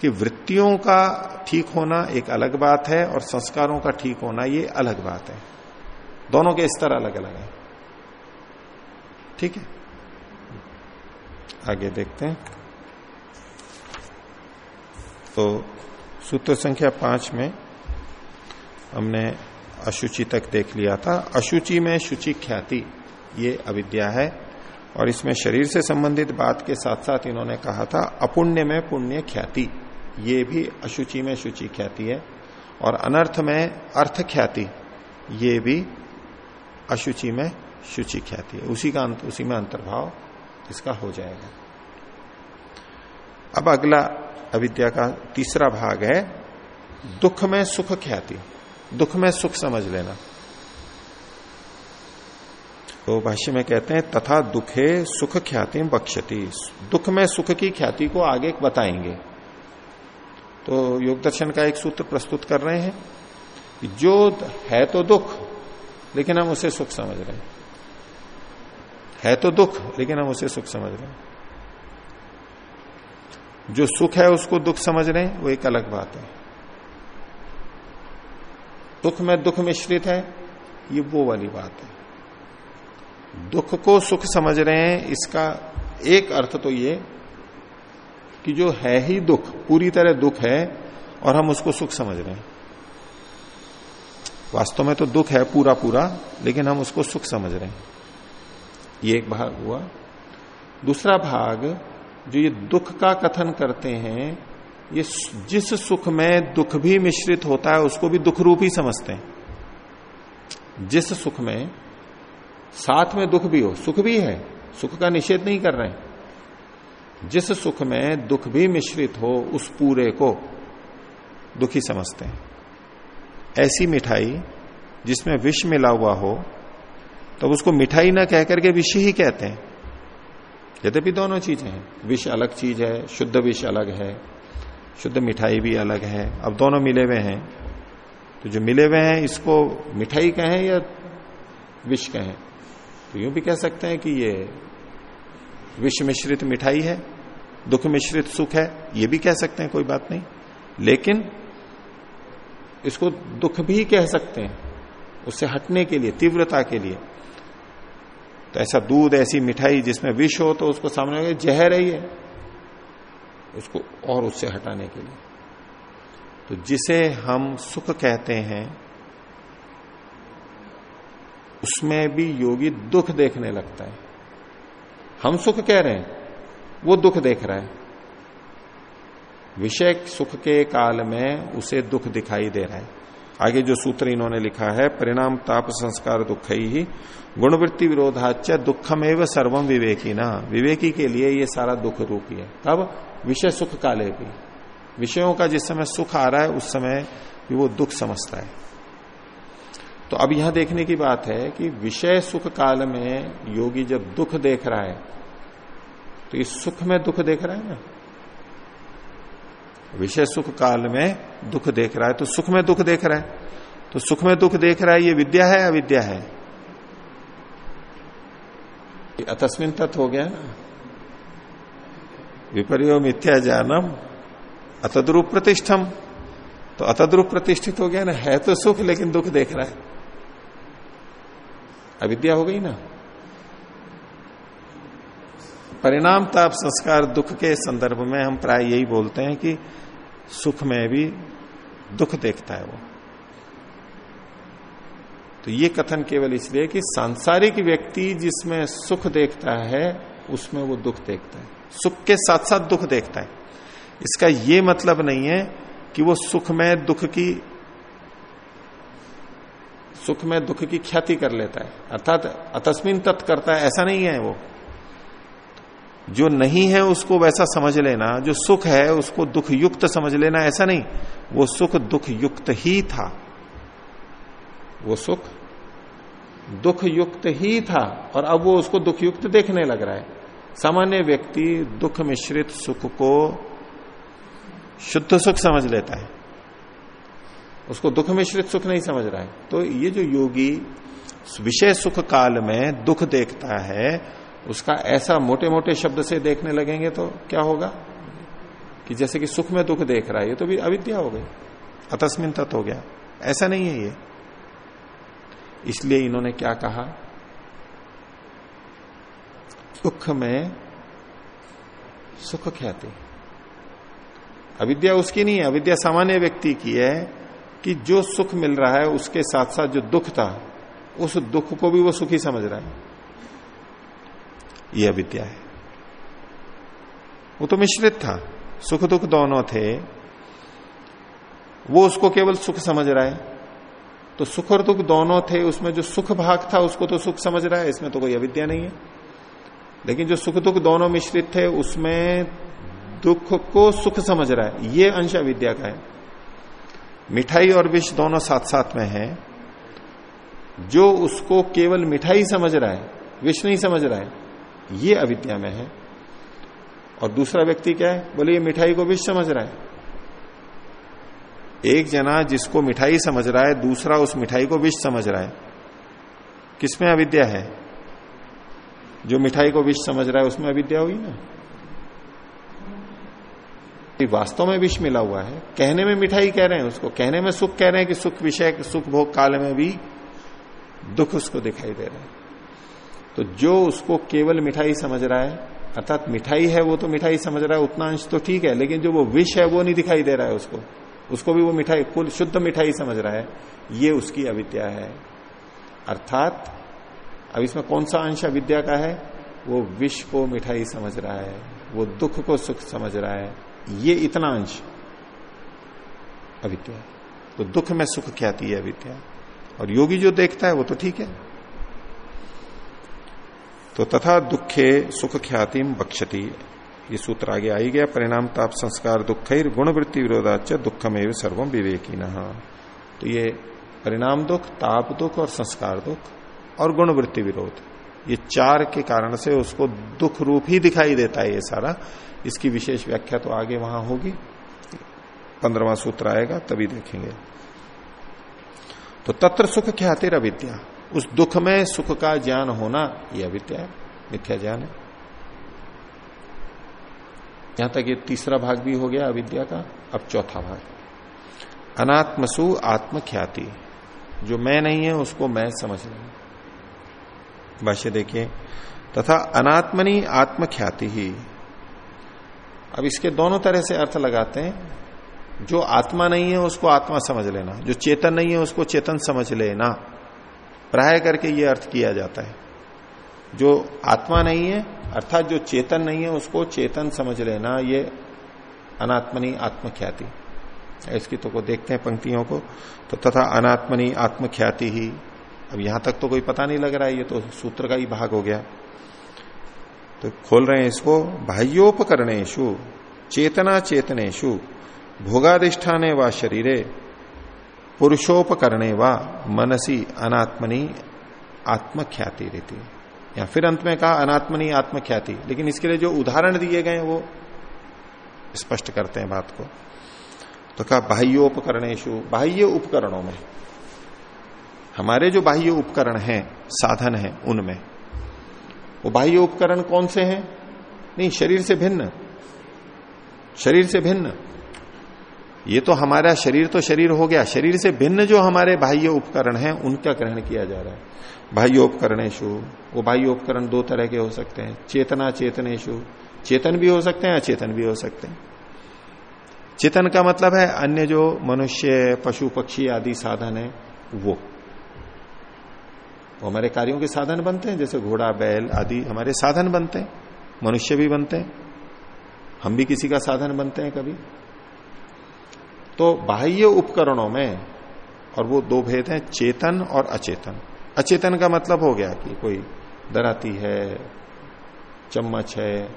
कि वृत्तियों का ठीक होना एक अलग बात है और संस्कारों का ठीक होना ये अलग बात है। दोनों के स्तर अलग अलग है। ठीक है? आगे देखते हैं। तो सूत्र संख्या पाँच में हमने अशुचि तक देख लिया था। अशुचि में शुचि ख्याति, ये अविद्या है। और इसमें शरीर से संबंधित बात के साथ साथ इन्होंने कहा था, अपुण्य में पुण्य ख्याति, ये भी अशुचि में शुचि ख्याति है। और अनर्थ में अर्थ ख्याति, ये भी अशुचि में शुचि ख्याति है। उसी का उसी में अंतर्भाव इसका हो जाएगा। अब अगला अविद्या का तीसरा भाग है, दुख में सुख ख्याति। दुख में सुख समझ लेना। तो भाष्य में कहते हैं, तथा दुखे सुख ख्याति बक्षति दुख में सुख की ख्याति को आगे बताएँगे। तो योग दर्शन का एक सूत्र प्रस्तुत कर रहे हैं, जो है तो दुख, लेकिन हम उसे सुख समझ रहे हैं। है तो दुख, लेकिन हम उसे सुख समझ रहे हैं। जो सुख है उसको दुख समझ रहे हैं, वो एक अलग बात है। दुख में दुख मिश्रित है, ये वो वाली बात है। दुख को सुख समझ रहे हैं, इसका एक अर्थ तो ये कि जो है ही दुख, पूरी तरह दुख है, और हम उसको सुख समझ रहे हैं। वास्तव में तो दुख है पूरा पूरा लेकिन हम उसको सुख समझ रहे हैं। ये एक भाग हुआ। दूसरा भाग जो ये दुख का कथन करते हैं, ये जिस सुख में दुख भी मिश्रित होता है, उसको भी दुख रूप ही समझते हैं। जिस सुख में, साथ में दुख भी हो, सुख भी है, सुख का निषेध नहीं कर रहे हैं। जिस सुख में दुख भी मिश्रित हो, उस पूरे को दुखी समझते हैं। ऐसी मिठाई जिसमें विष मिला हुआ हो, तब तो उसको मिठाई ना कह करके विष ही कहते हैं। यद्यपि दोनों चीज़ें हैं। विष अलग चीज़ है, शुद्ध विष अलग है, शुद्ध मिठाई भी अलग है। अब दोनों मिले हुए हैं। तो जो मिले हुए हैं, इसको मिठाई कहें या विष कहें? तो यूँ भी कह सकते हैं कि ये विष मिश्रित मिठाई है, दुख मिश्रित सुख है, ये भी कह सकते हैं, कोई बात नहीं। लेकिन इसको दुख भी कह सकते हैं, उससे हटने के लिए, तीव्रता के लिए। तो ऐसा दूध, ऐसी मिठाई जिसमें विष हो तो उसको सामने जहर ही है उसको और उससे हटाने के लिए। तो जिसे हम सुख कहते हैं, उसमें भी योगी दुख देखने लगता है। हम सुख कह रहे हैं, वो दुख देख रहा है। विषय सुख के काल में उसे दुख दिखाई दे रहा है। आगे जो सूत्र इन्होंने लिखा है, परिणाम ताप संस्कार दुख ही गुणवृत्ति विरोधाच दुखम एवं सर्वम विवेकी ना विवेकी के लिए ये सारा दुख रूपी है। तब विषय सुख काले भी। विषयों का जिस समय सुख आ रहा है, उस समय भी वो दुख समझता है। तो अब यहाँ देखने की बात है कि विषय सुख काल में योगी जब दुख देख रहा है तो ये सुख में दुख देख रहा है ना? विषय सुख काल में दुख देख रहा है तो सुख में दुख देख रहा है। तो सुख में दुख देख रहा है, ये विद्या है अविद्या है? अतस्मिन तत्व हो गया ना। विपर्यो मिथ्या जानम, अतद्रूप प्रतिष्ठम। तो अतद्रूप प्रतिष्ठित हो गया ना, है तो सुख लेकिन दुख देख रहा है। अविद्या हो गई ना। परिणाम ताप संस्कार दुख के संदर्भ में हम प्राय यही बोलते हैं कि सुख में भी दुख देखता है वो। तो ये कथन केवल इसलिए कि सांसारिक व्यक्ति जिसमें सुख देखता है, उसमें वो दुख देखता है। सुख के साथ साथ दुख देखता है। इसका ये मतलब नहीं है कि वो सुख में दुख की, सुख में दुख की ख्याति कर लेता है। अर्थात अतस्मिन तत् करता है, ऐसा नहीं है वो। जो नहीं है उसको वैसा समझ लेना, जो सुख है उसको दुख युक्त समझ लेना, ऐसा नहीं। वो सुख दुख युक्त ही था। वो सुख दुख युक्त ही था और अब वो उसको दुख युक्त देखने लग रहा है। सामान्य व्यक्ति दुख मिश्रित सुख को शुद्ध सुख समझ लेता है। उसको दुख मिश्रित सुख नहीं समझ रहा है। तो ये जो योगी विषय सुख काल में दुख देखता है उसका ऐसा मोटे मोटे शब्द से देखने लगेंगे तो क्या होगा? कि जैसे कि सुख में दुख देख रहा है, ये तो भी अविद्या हो गई। अतस्मिन तत् हो गया। ऐसा नहीं है ये। इसलिए इन्होंने क्या कहा? दुख में सुख ख्याति। अविद्या उसकी नहीं है, अविद्या सामान्य व्यक्ति की है कि जो सुख मिल रहा है, उसके साथ साथ जो दुख था, उस दुख को भी वो सुखी समझ रहा है। ये अविद्या है। वो तो मिश्रित था। सुख दुख दोनों थे। वो उसको केवल सुख समझ रहा है। तो सुख और दुख दोनों थे, उसमें जो सुख भाग था, उसको तो सुख समझ रहा है। इसमें तो कोई अविद्या नहीं है। लेकिन जो सुख दुख दोनों मिश्रित थे, उसमें दुख को सुख समझ रहा है। ये अंश अविद्या का है। मिठाई और विष दोनों साथ साथ में है। जो उसको केवल मिठाई समझ रहा है, विष नहीं समझ रहा है ये अविद्या में है। और दूसरा व्यक्ति क्या है? बोले, ये मिठाई को विष समझ रहा है। एक जना जिसको मिठाई समझ रहा है, दूसरा उस मिठाई को विष समझ रहा है। किसमें अविद्या है? जो मिठाई को विष समझ रहा है, उसमें अविद्या हुई ना? वास्तव में विष मिला हुआ है। कहने में मिठाई कह रहे हैं उसको। कहने में सुख कह रहे हैं कि सुख विषय, सुख भोग काल में भी दुख उसको दिखाई दे रहा है। तो जो उसको केवल मिठाई समझ रहा है, अर्थात मिठाई है वो तो मिठाई समझ रहा है उतना अंश तो ठीक है, लेकिन जो वो विष है वो नहीं दिखाई दे रहा है उसको। उसको भी वो मिठाई कुल शुद्ध मिठाई समझ रहा है, ये उसकी अविद्या है। अर्थात, अब इसमें कौन सा अंश अविद्या का है? वो विष को मिठाई समझ रहा है, वो दुख को सुख समझ रहा है, ये इतना अंश अविद्या तो दुख में सुख ख्याति है अविद्या? और योगी जो देखता है वो तो ठीक है। तो तथा दुखे सुख ख्यातिम बक्षति ये सूत्र आगे आई गया, परिणाम ताप संस्कार दुख गुणवृत्ति विरोधाच दुखमेव सर्वम विवेकी तो ये परिणाम दुख, ताप दुख और संस्कार दुख और गुणवृत्ति विरोध, ये चार के कारण से उसको दुख रूप ही दिखाई देता है ये सारा। इसकी विशेष व्याख्या तो आगे वहाँ होगी। पंद्रवा सूत्र आएगा, तभी देखेंगे। तो तत्र सुख ख्यातिर अविद्या उस दुख में, सुख का ज्ञान होना, यह अविद्या मिथ्या ज्ञान है। यहाँ तक ये तीसरा भाग भी हो गया अविद्या का, अब चौथा भाग। अनात्मसु आत्मख्याति। जो मैं नहीं है, उसको मैं समझ रहा भाष्य देखिए, तथा अनात्मनी आत्मख्याति ही। अब इसके दोनों तरह से अर्थ लगाते हैं। जो आत्मा नहीं है, उसको आत्मा समझ लेना। जो चेतन नहीं है, उसको चेतन समझ लेना। प्राय करके ये अर्थ किया जाता है। जो आत्मा नहीं है, अर्थात जो चेतन नहीं है, उसको चेतन समझ लेना, ये अनात्मनी आत्मख्याति। इसकी तो को देखते हैं पंक्तियों को तो तथा अनात्मनी आत्मख्याति ही। अब यहाँ तक तो कोई पता नहीं लग रहा है, ये तो सूत्र का ही भाग हो गया। तो खोल रहे हैं इसको बाह्योपकरणेशु चेतना चेतनेशु भोगाधिष्ठाने व शरीरे पुरुषोपकरणे व मनसी अनात्मनी आत्मख्याति रहती या फिर अंत में कहा, अनात्मनी आत्मख्याति। लेकिन इसके लिए जो उदाहरण दिए गए वो स्पष्ट करते हैं बात को। तो कहा बाह्योपकरणेशु बाह्य उपकरणों में। हमारे जो बाह्य उपकरण हैं, साधन हैं, उनमें। वो बाह्य उपकरण कौन से हैं? नहीं, शरीर से भिन्न। शरीर से भिन्न। ये तो हमारा शरीर तो शरीर हो गया। शरीर से भिन्न जो हमारे बाह्य उपकरण हैं, उनका ग्रहण किया जा रहा है। बाह्य उपकरणेशु वो बाह्य उपकरण दो तरह के हो सकते हैं। चेतना चेतनेशु चेतन भी हो सकते हैं, अचेतन भी हो सकते हैं। चेतन का मतलब है अन्य जो मनुष्य, पशु, पक्षी आदि साधन है, वो। वो हमारे कार्यों के साधन बनते हैं, जैसे घोड़ा, बैल आदि हमारे साधन बनते हैं। मनुष्य भी बनते हैं। हम भी किसी का साधन बनते हैं कभी। तो बाह्य उपकरणों में, और वो दो भेद हैं, चेतन और अचेतन। अचेतन का मतलब हो गया कि कोई दराती है, चम्मच है,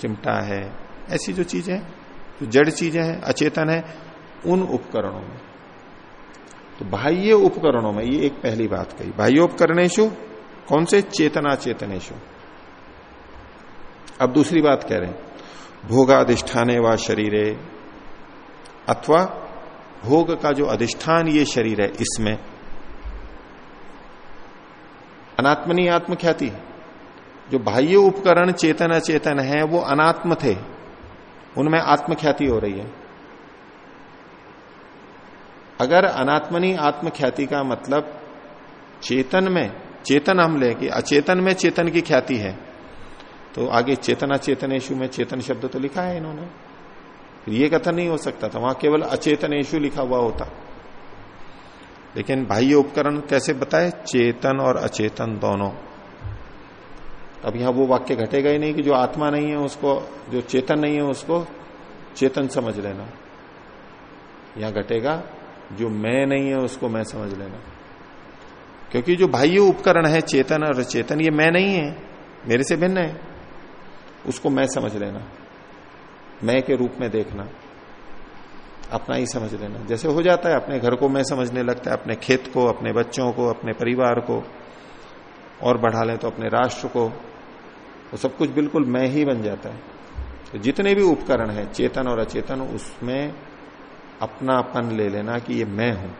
चिमटा है, ऐसी जो चीज़ें, जो जड़ चीज़ें हैं, अचेतन है, उन उपकरणों में। तो बाह्य उपकरणों में, ये एक पहली बात कही। बाह्य उपकरणेशु, कौन से? चेतना चेतनेशु अब दूसरी बात कह रहे हैं, भोगाधिष्ठाने व शरीरे अथवा भोग का जो अधिष्ठान ये शरीर है, इसमें अनात्मनी आत्मख्याति जो बाह्य उपकरण चेतन अचेतन है, वो अनात्म थे। उनमें आत्मख्याति हो रही है। अगर अनात्मनी आत्मख्याति का मतलब चेतन में, चेतन हम ले कि अचेतन में चेतन की ख्याति है तो आगे चेतना चेतनेशु में चेतन शब्द तो लिखा है इन्होंने। ये कथन नहीं हो सकता था, वहाँ केवल अचेतनेशु लिखा हुआ होता। लेकिन बाह्य उपकरण कैसे बताए? चेतन और अचेतन दोनों। अब यहाँ वो वाक्य घटेगा ही नहीं कि जो आत्मा नहीं है उसको, जो चेतन नहीं है उसको चेतन समझ लेना। यहाँ घटेगा, जो मैं नहीं है उसको मैं समझ लेना। क्योंकि जो बाह्य उपकरण है, चेतन और चेतन ये मैं नहीं है, मेरे से भिन्न है, उसको मैं समझ लेना। मैं के रूप में देखना, अपना ही समझ लेना। जैसे हो जाता है, अपने घर को मैं समझने लगता है, अपने खेत को, अपने बच्चों को, अपने परिवार को, और बढ़ा लें तो अपने राष्ट्र को, वो सब कुछ बिल्कुल मैं ही बन जाता है। तो जितने भी उपकरण है, चेतन और अचेतन, उसमें अपनापन ले लेना कि ये मैं हूँ।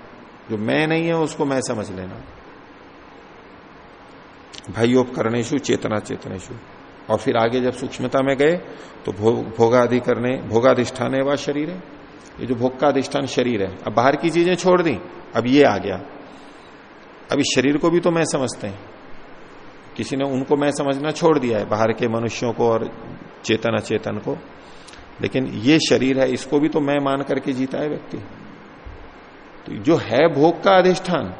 जो मैं नहीं है, उसको मैं समझ लेना। भाइयोपकरणेशु चेतना चेतनेशु और फिर आगे जब सूक्ष्मता में गए तो भोगादि करने, भोगाधिष्ठान है वह शरीर है। ये जो भोग का अधिष्ठान शरीर है। अब बाहर की चीज़ें छोड़ दी, अब ये आ गया। अब इस शरीर को भी तो मैं समझते हैं। किसी ने उनको मैं समझना छोड़ दिया है, बाहर के मनुष्यों को और चेतन, अचेतन को। लेकिन ये शरीर है, इसको भी तो मैं मान करके जीता है व्यक्ति। तो जो है भोग का अधिष्ठान,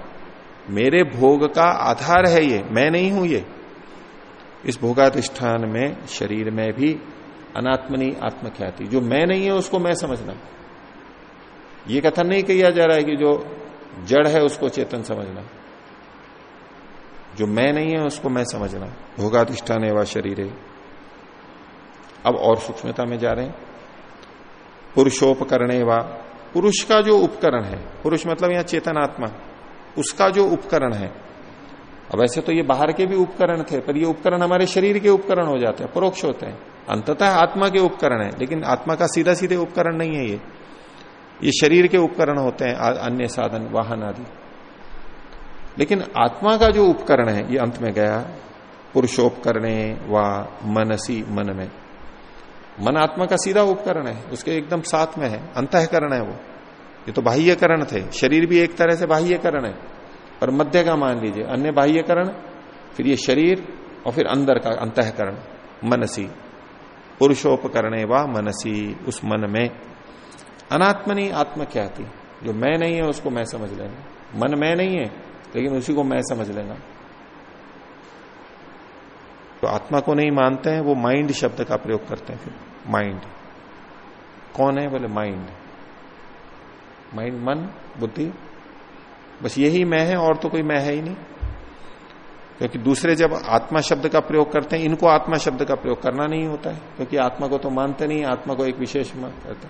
मेरे भोग का आधार है ये, मैं नहीं हूँ ये। इस भोगाधिष्ठान में, शरीर में भी अनात्मनी आत्मख्याति। जो मैं नहीं है, उसको मैं समझना। ये कथन नहीं किया जा रहा है कि जो जड़ है, उसको चेतन समझना। जो मैं नहीं है, उसको मैं समझना। भोगाधिष्ठान एवं शरीर अब और सूक्ष्मता में जा रहे हैं। पुरुषोपकरण व। पुरुष का जो उपकरण है, पुरुष मतलब यहाँ चेतन आत्मा। उसका जो उपकरण है अब ऐसे तो ये बाहर के भी उपकरण थे, पर ये उपकरण हमारे शरीर के उपकरण हो जाते हैं, परोक्ष होते हैं। अंततः आत्मा के उपकरण है, लेकिन आत्मा का सीधा सीधे उपकरण नहीं है ये। ये शरीर के उपकरण होते हैं अन्य साधन, वाहन आदि। लेकिन आत्मा का जो उपकरण है, ये अंत में गया, पुरुषोपकरणे व मनसी मन में। मन आत्मा का सीधा उपकरण है, उसके एकदम साथ में है, अंतकरण है वो। ये तो बाह्यकरण थे, शरीर भी एक तरह से बाह्यकरण है। पर मध्य का मान लीजिए, अन्य बाह्यकरण, फिर ये शरीर और फिर अंदर का अंतकरण, मनसी। पुरुषोपकरणे व मनसी, उस मन में। अनात्मनी आत्म क्या थी? जो मैं नहीं है, उसको मैं समझ लेना। मन मैं नहीं है, लेकिन उसी को मैं समझ लेना। तो आत्मा को नहीं मानते हैं, वो माइंड शब्द का प्रयोग करते हैं फिर। माइंड कौन है? बोले माइंड माइंड मन, बुद्धि। बस यही मैं है और तो कोई मैं है ही नहीं। क्योंकि दूसरे जब आत्मा शब्द का प्रयोग करते हैं, इनको आत्मा शब्द का प्रयोग करना नहीं होता है, क्योंकि आत्मा को तो मानते नहीं, आत्मा को एक विशेष करते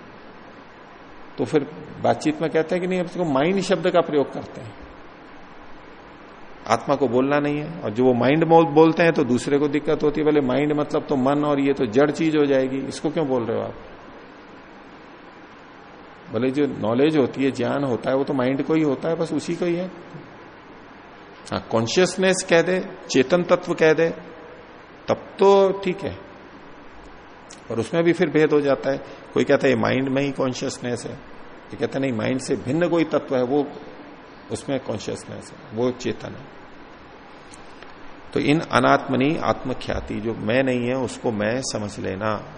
तो फिर बातचीत में कहते हैं कि नहीं, अब तो माइंड शब्द का प्रयोग करते हैं। आत्मा को बोलना नहीं है, और जो वो माइंड बोलते हैं तो दूसरे को दिक्कत होती है, बोले माइंड मतलब तो मन और ये तो जड़ चीज़ हो जाएगी, इसको क्यों बोल रहे हो आप? बोले जो नॉलेज होती है, ज्ञान होता है, वो तो माइंड को ही होता है, बस उसी को ही है। हाँ कॉन्शियसनेस कह दे, चेतन तत्व कह दे, तब तो ठीक है। और उसमें भी फिर भेद हो जाता है। कोई कहता है माइंड में ही कॉन्शियसनेस है। ये कहता नहीं माइंड से भिन्न कोई तत्व है, वो उसमें कॉन्शियसनेस है, वो चेतन है। तो इन अनात्मनी आत्मख्याति, जो मैं नहीं है, उसको मैं समझ लेना,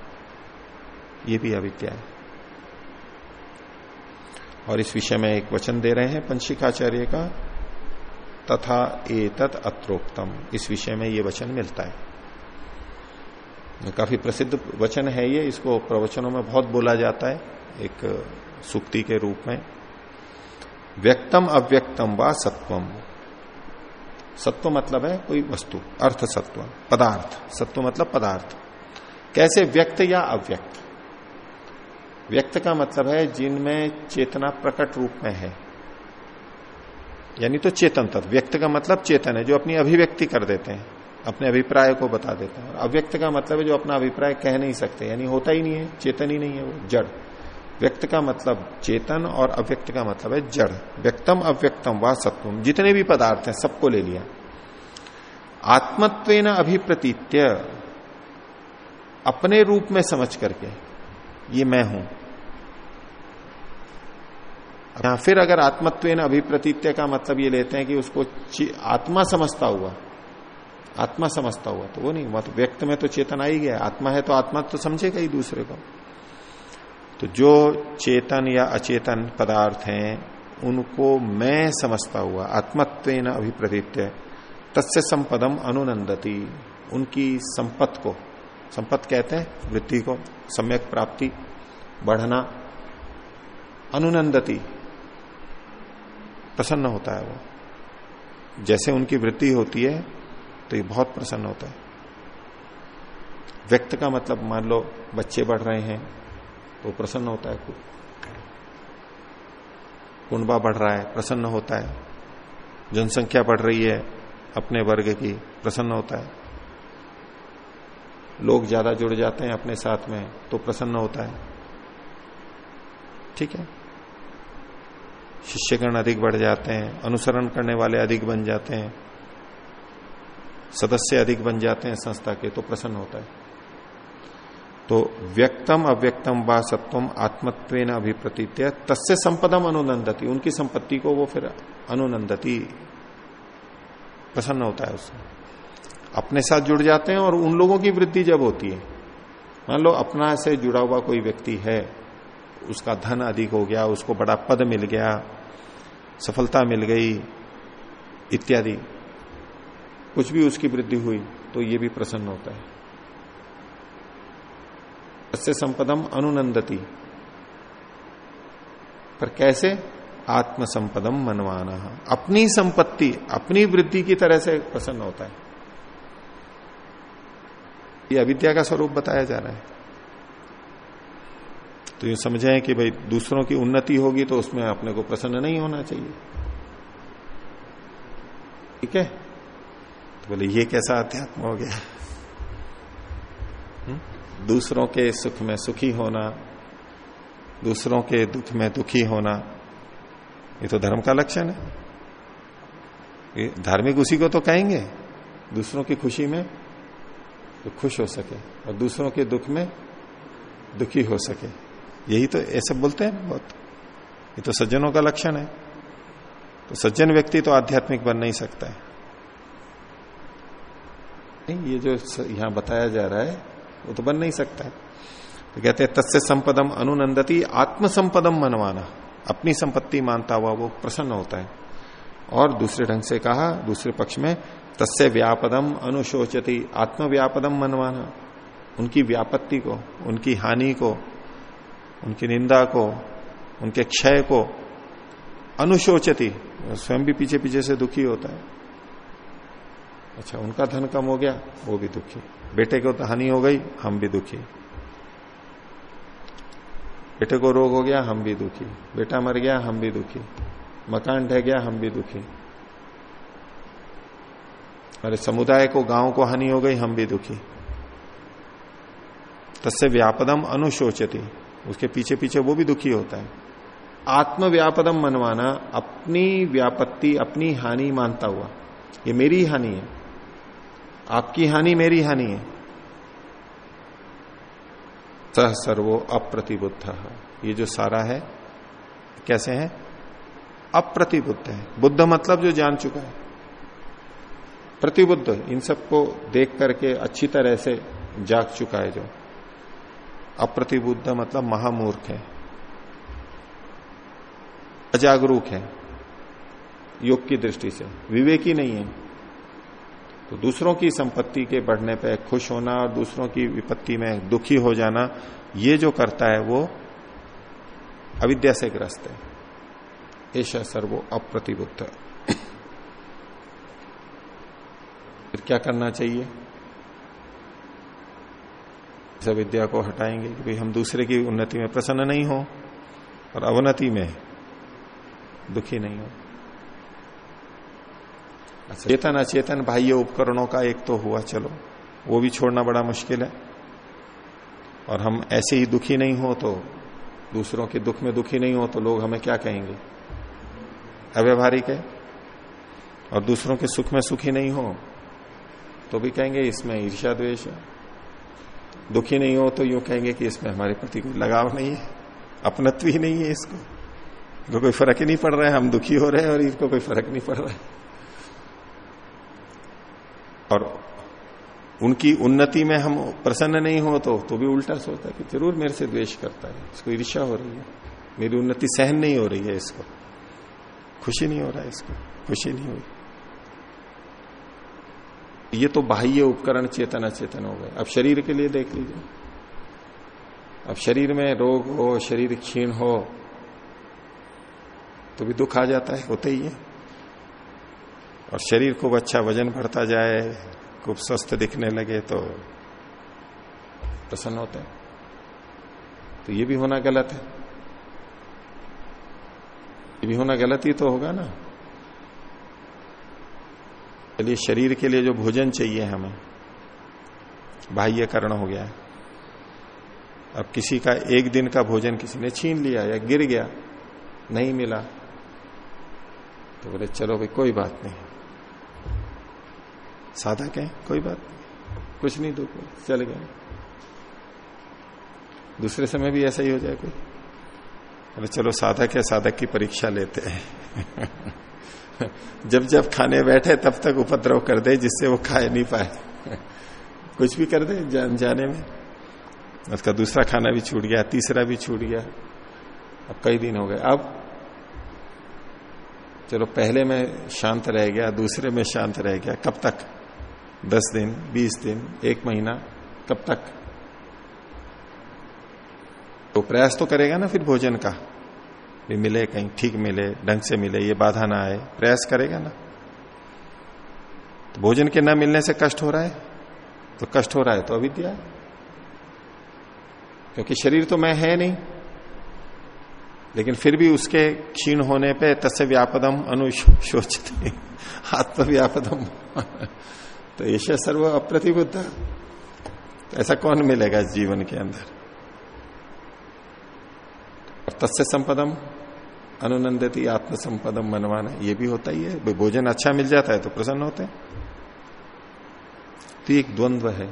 ये भी अविद्या है। और इस विषय में एक वचन दे रहे हैं पंचिकाचार्य का, तथा एतत अत्रोक्तम। इस विषय में ये वचन मिलता है। काफ़ी प्रसिद्ध वचन है ये, इसको प्रवचनों में बहुत बोला जाता है, एक सुक्ति के रूप में। व्यक्तम अव्यक्तम व सत्वम। सत्व मतलब है कोई वस्तु, अर्थ सत्व, पदार्थ। सत्व मतलब पदार्थ। कैसे व्यक्त या अव्यक्त? व्यक्त का मतलब है जिनमें चेतना प्रकट रूप में है। यानी तो चेतन तत्व। व्यक्त का मतलब चेतन है, जो अपनी अभिव्यक्ति कर देते हैं, अपने अभिप्राय को बता देते हैं। अव्यक्त का मतलब है जो अपना अभिप्राय कह नहीं सकते, यानी होता ही नहीं है, चेतन ही नहीं है वो, जड़। व्यक्त का मतलब चेतन और अव्यक्त का मतलब है जड़। व्यक्तम अव्यक्तम व सत्वम। जितने भी पदार्थ हैं, सबको ले लिया। आत्मत्व अभिप्रतीत्य। अपने रूप में समझ करके, ये मैं हूँ। यहाँ फिर अगर आत्मत्व अभिप्रतीत्य का मतलब ये लेते हैं कि उसको आत्मा समझता हुआ, आत्मा समझता हुआ तो वो नहीं हुआ तो व्यक्त में तो चेतन आ ही गया, आत्मा है तो आत्मा तो समझेगा ही दूसरे को। तो जो चेतन या अचेतन पदार्थ हैं, उनको मैं समझता हुआ, आत्मत्व अभिप्रतीत्य, तस्य संपदम अनुनंदती, उनकी संपत को, संपत कहते हैं वृद्धि को, सम्यक प्राप्ति, बढ़ना, अनुनंदती प्रसन्न होता है वो। जैसे उनकी वृत्ति होती है तो ये बहुत प्रसन्न होता है। व्यक्त का मतलब मान लो, बच्चे बढ़ रहे हैं तो प्रसन्न होता है खूब। कुंडबा बढ़ रहा है, प्रसन्न होता है। जनसंख्या बढ़ रही है, अपने वर्ग की, प्रसन्न होता है। लोग ज़्यादा जुड़ जाते हैं अपने साथ में तो प्रसन्न होता है। ठीक है? शिष्यगण अधिक बढ़ जाते हैं, अनुसरण करने वाले अधिक बन जाते हैं, सदस्य अधिक बन जाते हैं संस्था के तो प्रसन्न होता है। तो व्यक्तम अव्यक्तम व सत्वम आत्मत्व अभिप्रतीत्य, तस्य संपदम अनुनंदती, उनकी संपत्ति को वो फिर अनुनंदती। प्रसन्न होता है उससे अपने साथ जुड़ जाते हैं और उन लोगों की वृद्धि जब होती है, मान लो अपना से जुड़ा हुआ कोई व्यक्ति है, उसका धन अधिक हो गया, उसको बड़ा पद मिल गया सफलता मिल गई, इत्यादि। कुछ भी उसकी वृद्धि हुई तो ये भी प्रसन्न होता है। इससे संपदम अनुनंदती। पर कैसे? आत्म संपदम मनवाना। अपनी संपत्ति, अपनी वृद्धि की तरह से प्रसन्न होता है। ये अविद्या का स्वरूप बताया जा रहा है। तो ये समझे कि भाई दूसरों की उन्नति होगी तो उसमें अपने को प्रसन्न नहीं होना चाहिए। ठीक है? तो बोले, ये कैसा अध्यात्म हो गया? दूसरों के सुख में सुखी होना, दूसरों के दुख में दुखी होना, ये तो धर्म का लक्षण है। ये धार्मिक उसी को तो कहेंगे, दूसरों की खुशी में तो खुश हो सके और दूसरों के दुख में दुखी हो सके। यही तो ऐसे बोलते हैं बहुत। ये तो सज्जनों का लक्षण है। तो सज्जन व्यक्ति तो आध्यात्मिक बन नहीं सकता है। नहीं, ये जो यहाँ बताया जा रहा है, वो तो बन नहीं सकता है। तो कहते हैं, तस्य संपदम अनुनंदती आत्म संपदम मनवाना। अपनी संपत्ति मानता हुआ वो प्रसन्न होता है। और दूसरे ढंग से कहा, दूसरे पक्ष में, तस्य व्यापदम अनुशोचती, आत्मव्यापदम मनवाना। उनकी व्यापत्ति को, उनकी हानि को उनकी निंदा को, उनके क्षय को अनुशोचती, स्वयं भी पीछे पीछे से दुखी होता है। अच्छा उनका धन कम हो गया, वो भी दुखी। बेटे को तो हानि हो गई, हम भी दुखी। बेटे को रोग हो गया, हम भी दुखी। बेटा मर गया, हम भी दुखी। मकान ढह गया, हम भी दुखी। अरे, समुदाय को, गाँव को हानि हो गई, हम भी दुखी। तस्से व्यापदम अनुशोचती। उसके पीछे पीछे वो भी दुखी होता है। आत्मव्यापदम मनवाना, अपनी व्यापत्ति, अपनी हानि मानता हुआ। ये मेरी हानि है। आपकी हानि मेरी हानि है। सह सर्वो अप्रतिबुद्ध। है ये जो सारा है, कैसे है? अप्रतिबुद्ध है। बुद्ध मतलब जो जान चुका है। प्रतिबुद्ध। इन सबको देख करके अच्छी तरह से जाग चुका है जो। अप्रतिबुद्ध मतलब महामूर्ख है। अजागरूक है। योग की दृष्टि से। विवेकी नहीं है। तो दूसरों की संपत्ति के बढ़ने पर खुश होना और दूसरों की विपत्ति में दुखी हो जाना, ये जो करता है वो अविद्या से ग्रस्त है। ऐसा सर्वो अप्रतिबुद्ध। फिर क्या करना चाहिए? इस विद्या को हटाएँगे कि भाई हम दूसरे की उन्नति में प्रसन्न नहीं हो और अवनति में दुखी नहीं हो। अच्छा। चेतन अचेतन बाह्य उपकरणों का एक तो हुआ चलो वो भी छोड़ना बड़ा मुश्किल है। और हम ऐसे ही दुखी नहीं हो तो दूसरों के दुख में दुखी नहीं हो तो लोग हमें क्या कहेंगे? अव्यवहारिक है। और दूसरों के सुख में सुखी नहीं हो तो भी कहेंगे इसमें ईर्षा द्वेष है। दुखी नहीं हो तो यूँ कहेंगे कि इसमें हमारे प्रति कोई लगाव नहीं है, अपनत्व ही नहीं है इसको। इनको कोई फ़र्क ही नहीं पड़ रहा है, हम दुखी हो रहे हैं और इनको कोई फ़र्क नहीं पड़ रहा है। और उनकी उन्नति में हम प्रसन्न नहीं हो तो तो भी उल्टा सोचता है कि ज़रूर मेरे से द्वेष करता है, इसको ईर्ष्या हो रही है। मेरी उन्नति सहन नहीं हो रही है इसको। खुशी नहीं हो रहा है इसको, खुशी नहीं हो रही। ये तो बाह्य उपकरण चेतन अचेतन हो गए। अब शरीर के लिए देख लीजिए। अब शरीर में रोग हो, शरीर क्षीण हो तो भी दुख आ जाता है, होते ही है। और शरीर को अच्छा वज़न बढ़ता जाए, खूब स्वस्थ दिखने लगे तो प्रसन्न होते हैं। तो ये भी होना गलत है। ये भी होना गलत ही तो होगा ना। चलिए, शरीर के लिए जो भोजन चाहिए हमें बाह्य करण हो गया। अब किसी का एक दिन का भोजन किसी ने छीन लिया या गिर गया, नहीं मिला तो बोले, चलो भाई, कोई बात नहीं। साधक है कोई बात नहीं। कुछ नहीं दुख चल गए। दूसरे समय भी ऐसा ही हो जाए कोई। बोले, चलो, साधक है, साधक की परीक्षा लेते हैं। जब जब खाने बैठे, तब तक उपद्रव कर दे, जिससे वो खाए नहीं पाए। कुछ भी कर दे जान, जाने में। उसका दूसरा खाना भी छूट गया, तीसरा भी छूट गया। अब कई दिन हो गए। अब चलो, पहले में शांत रह गया, दूसरे में शांत रह गया। कब तक? दस दिन, बीस दिन, एक महीना, कब तक? तो प्रयास तो करेगा ना फिर भोजन का। भी मिले, कहीं ठीक मिले, ढंग से मिले, ये बाधा ना आए। प्रयास करेगा ना। तो भोजन के ना मिलने से कष्ट हो रहा है? तो कष्ट हो रहा है तो अविद्या क्योंकि शरीर तो मैं है नहीं। लेकिन फिर भी उसके क्षीण होने पे तस्य व्यापदम अनुशोचते आत्म व्यापदम तो ऐसे सर्व अप्रतिबुद्ध। तो ऐसा कौन मिलेगा जीवन के अंदर? तस्य संपदम? अनुनंदती आत्म संपदम मनवाना, ये भी होता ही है। भोजन अच्छा मिल जाता है तो प्रसन्न होते हैं। तो एक द्वंद्व है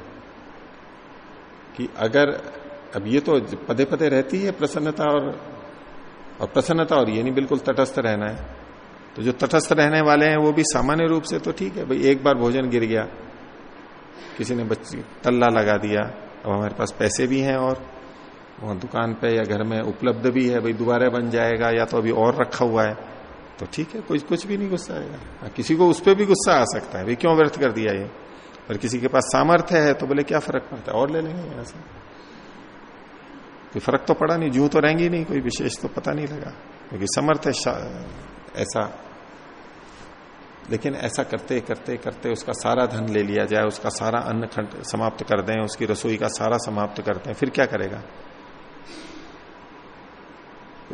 कि अगर, अब ये तो पदे पदे रहती है प्रसन्नता और और प्रसन्नता और ये नहीं बिल्कुल तटस्थ रहना है। तो जो तटस्थ रहने वाले हैं वो भी सामान्य रूप से तो ठीक है। भाई एक बार भोजन गिर गया, किसी ने बच्ची तल्ला लगा दिया, अब हमारे पास पैसे भी हैं और वहाँ दुकान पे या घर में उपलब्ध भी है भाई दोबारा बन जाएगा या तो अभी और रखा हुआ है तो ठीक है कुछ कुछ भी नहीं गुस्सा आएगा। हाँ, किसी को उस पर भी गुस्सा आ सकता है भाई क्यों व्यर्थ कर दिया ये? और किसी के पास सामर्थ्य है तो बोले क्या फ़र्क पड़ता है और ले लेंगे यहाँ से। कोई फ़र्क तो पड़ा नहीं जू तो रहेंगी नहीं कोई विशेष तो पता नहीं लगा क्योंकि समर्थ है ऐसा। लेकिन ऐसा करते करते करते उसका सारा धन ले लिया जाए उसका सारा अन्न समाप्त कर दें उसकी रसोई का सारा समाप्त कर दें फिर क्या करेगा?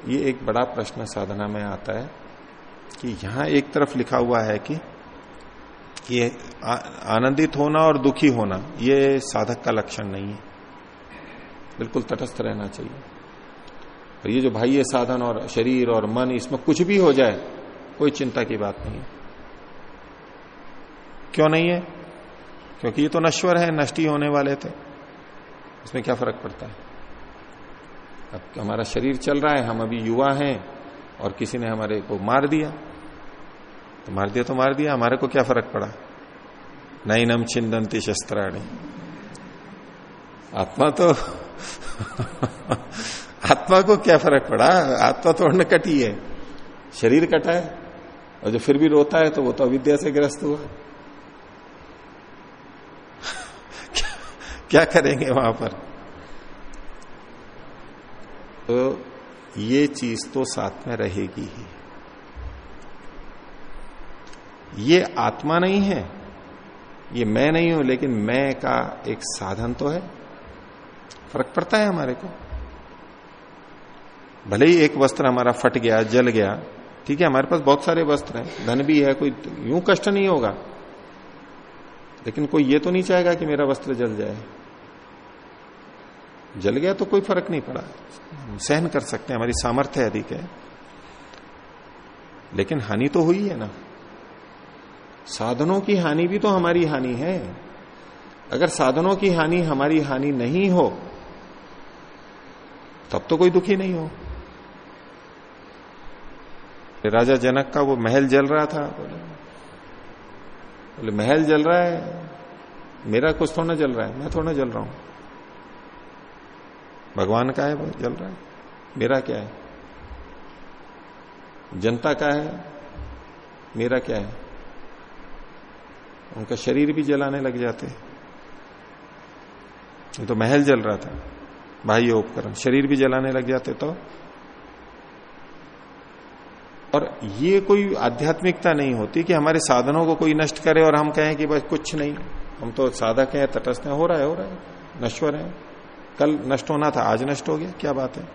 ये एक बड़ा प्रश्न साधना में आता है कि यहाँ एक तरफ़ लिखा हुआ है कि ये आनंदित होना और दुखी होना, ये साधक का लक्षण नहीं है। बिल्कुल तटस्थ रहना चाहिए। और ये जो भाई ये साधन और शरीर और मन, इसमें कुछ भी हो जाए, कोई चिंता की बात नहीं है। क्यों नहीं है? क्योंकि ये तो नश्वर है, नष्टी होने वाले थे। इसमें क्या फ़र्क पड़ता है? अब हमारा शरीर चल रहा है हम अभी युवा हैं और किसी ने हमारे को मार दिया। तो मार दिया तो मार दिया हमारे को क्या फ़र्क पड़ा? नहीं नम छिंदंती शस्त्राणी। आत्मा तो आत्मा को क्या फ़र्क पड़ा? आत्मा तो अन्न कटी है। शरीर कटा है और जो फिर भी रोता है तो वो तो अविद्या से ग्रस्त हुआ। क्या, क्या करेंगे वहाँ पर? तो ये चीज़ तो साथ में रहेगी ही। ये आत्मा नहीं है, ये मैं नहीं हूँ, लेकिन मैं का एक साधन तो है। फ़र्क पड़ता है हमारे को। भले ही एक वस्त्र हमारा फट गया, जल गया, ठीक है, हमारे पास बहुत सारे वस्त्र हैं, धन भी है, कोई यूँ कष्ट नहीं होगा। लेकिन कोई ये तो नहीं चाहेगा कि मेरा वस्त्र जल जाए। जल गया तो कोई फ़र्क नहीं पड़ा। सहन कर सकते हैं, हमारी सामर्थ्य अधिक है। लेकिन हानि तो हुई है ना। साधनों की हानि भी तो हमारी हानि है। अगर साधनों की हानि हमारी हानि नहीं हो, तब तो कोई दुखी नहीं हो। राजा जनक का वो महल जल रहा था। बोले बोले, महल जल रहा है, मेरा कुछ थोड़ा जल रहा है, मैं थोड़ा जल रहा हूँ। भगवान का है वो, जल रहा है। मेरा क्या है? जनता का है, मेरा क्या है? उनका शरीर भी जलाने लग जाते तो महल जल रहा था बाह्य उपकरण, शरीर भी जलाने लग जाते तो। और ये कोई आध्यात्मिकता नहीं होती कि हमारे साधनों को कोई नष्ट करे और हम कहें कि बस कुछ नहीं, हम तो साधक हैं, तटस्थ हैं, हो रहा है, हो रहा है, नश्वर है। कल नष्ट होना था, आज नष्ट हो गया, क्या बात है?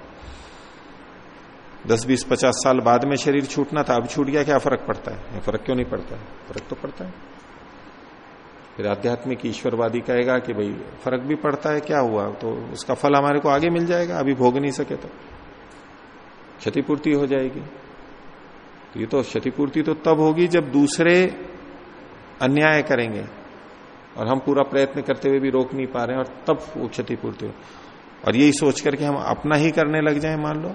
दस, बीस, पचास साल बाद में शरीर छूटना था, अब छूट गया, क्या फ़र्क पड़ता है? फ़र्क क्यों नहीं पड़ता? है फ़र्क तो पड़ता है। फिर आध्यात्मिक ईश्वरवादी कहेगा कि भाई, फ़र्क भी पड़ता है, क्या हुआ? तो उसका फल हमारे को आगे मिल जाएगा, अभी भोग नहीं सके तो। क्षतिपूर्ति हो जाएगी। तो ये तो क्षतिपूर्ति तो तब होगी जब दूसरे अन्याय करेंगे। और हम पूरा प्रयत्न करते हुए भी रोक नहीं पा रहे हैं और तब वो क्षतिपूर्ति हो। और यही सोच करके हम अपना ही करने लग जाए, मान लो।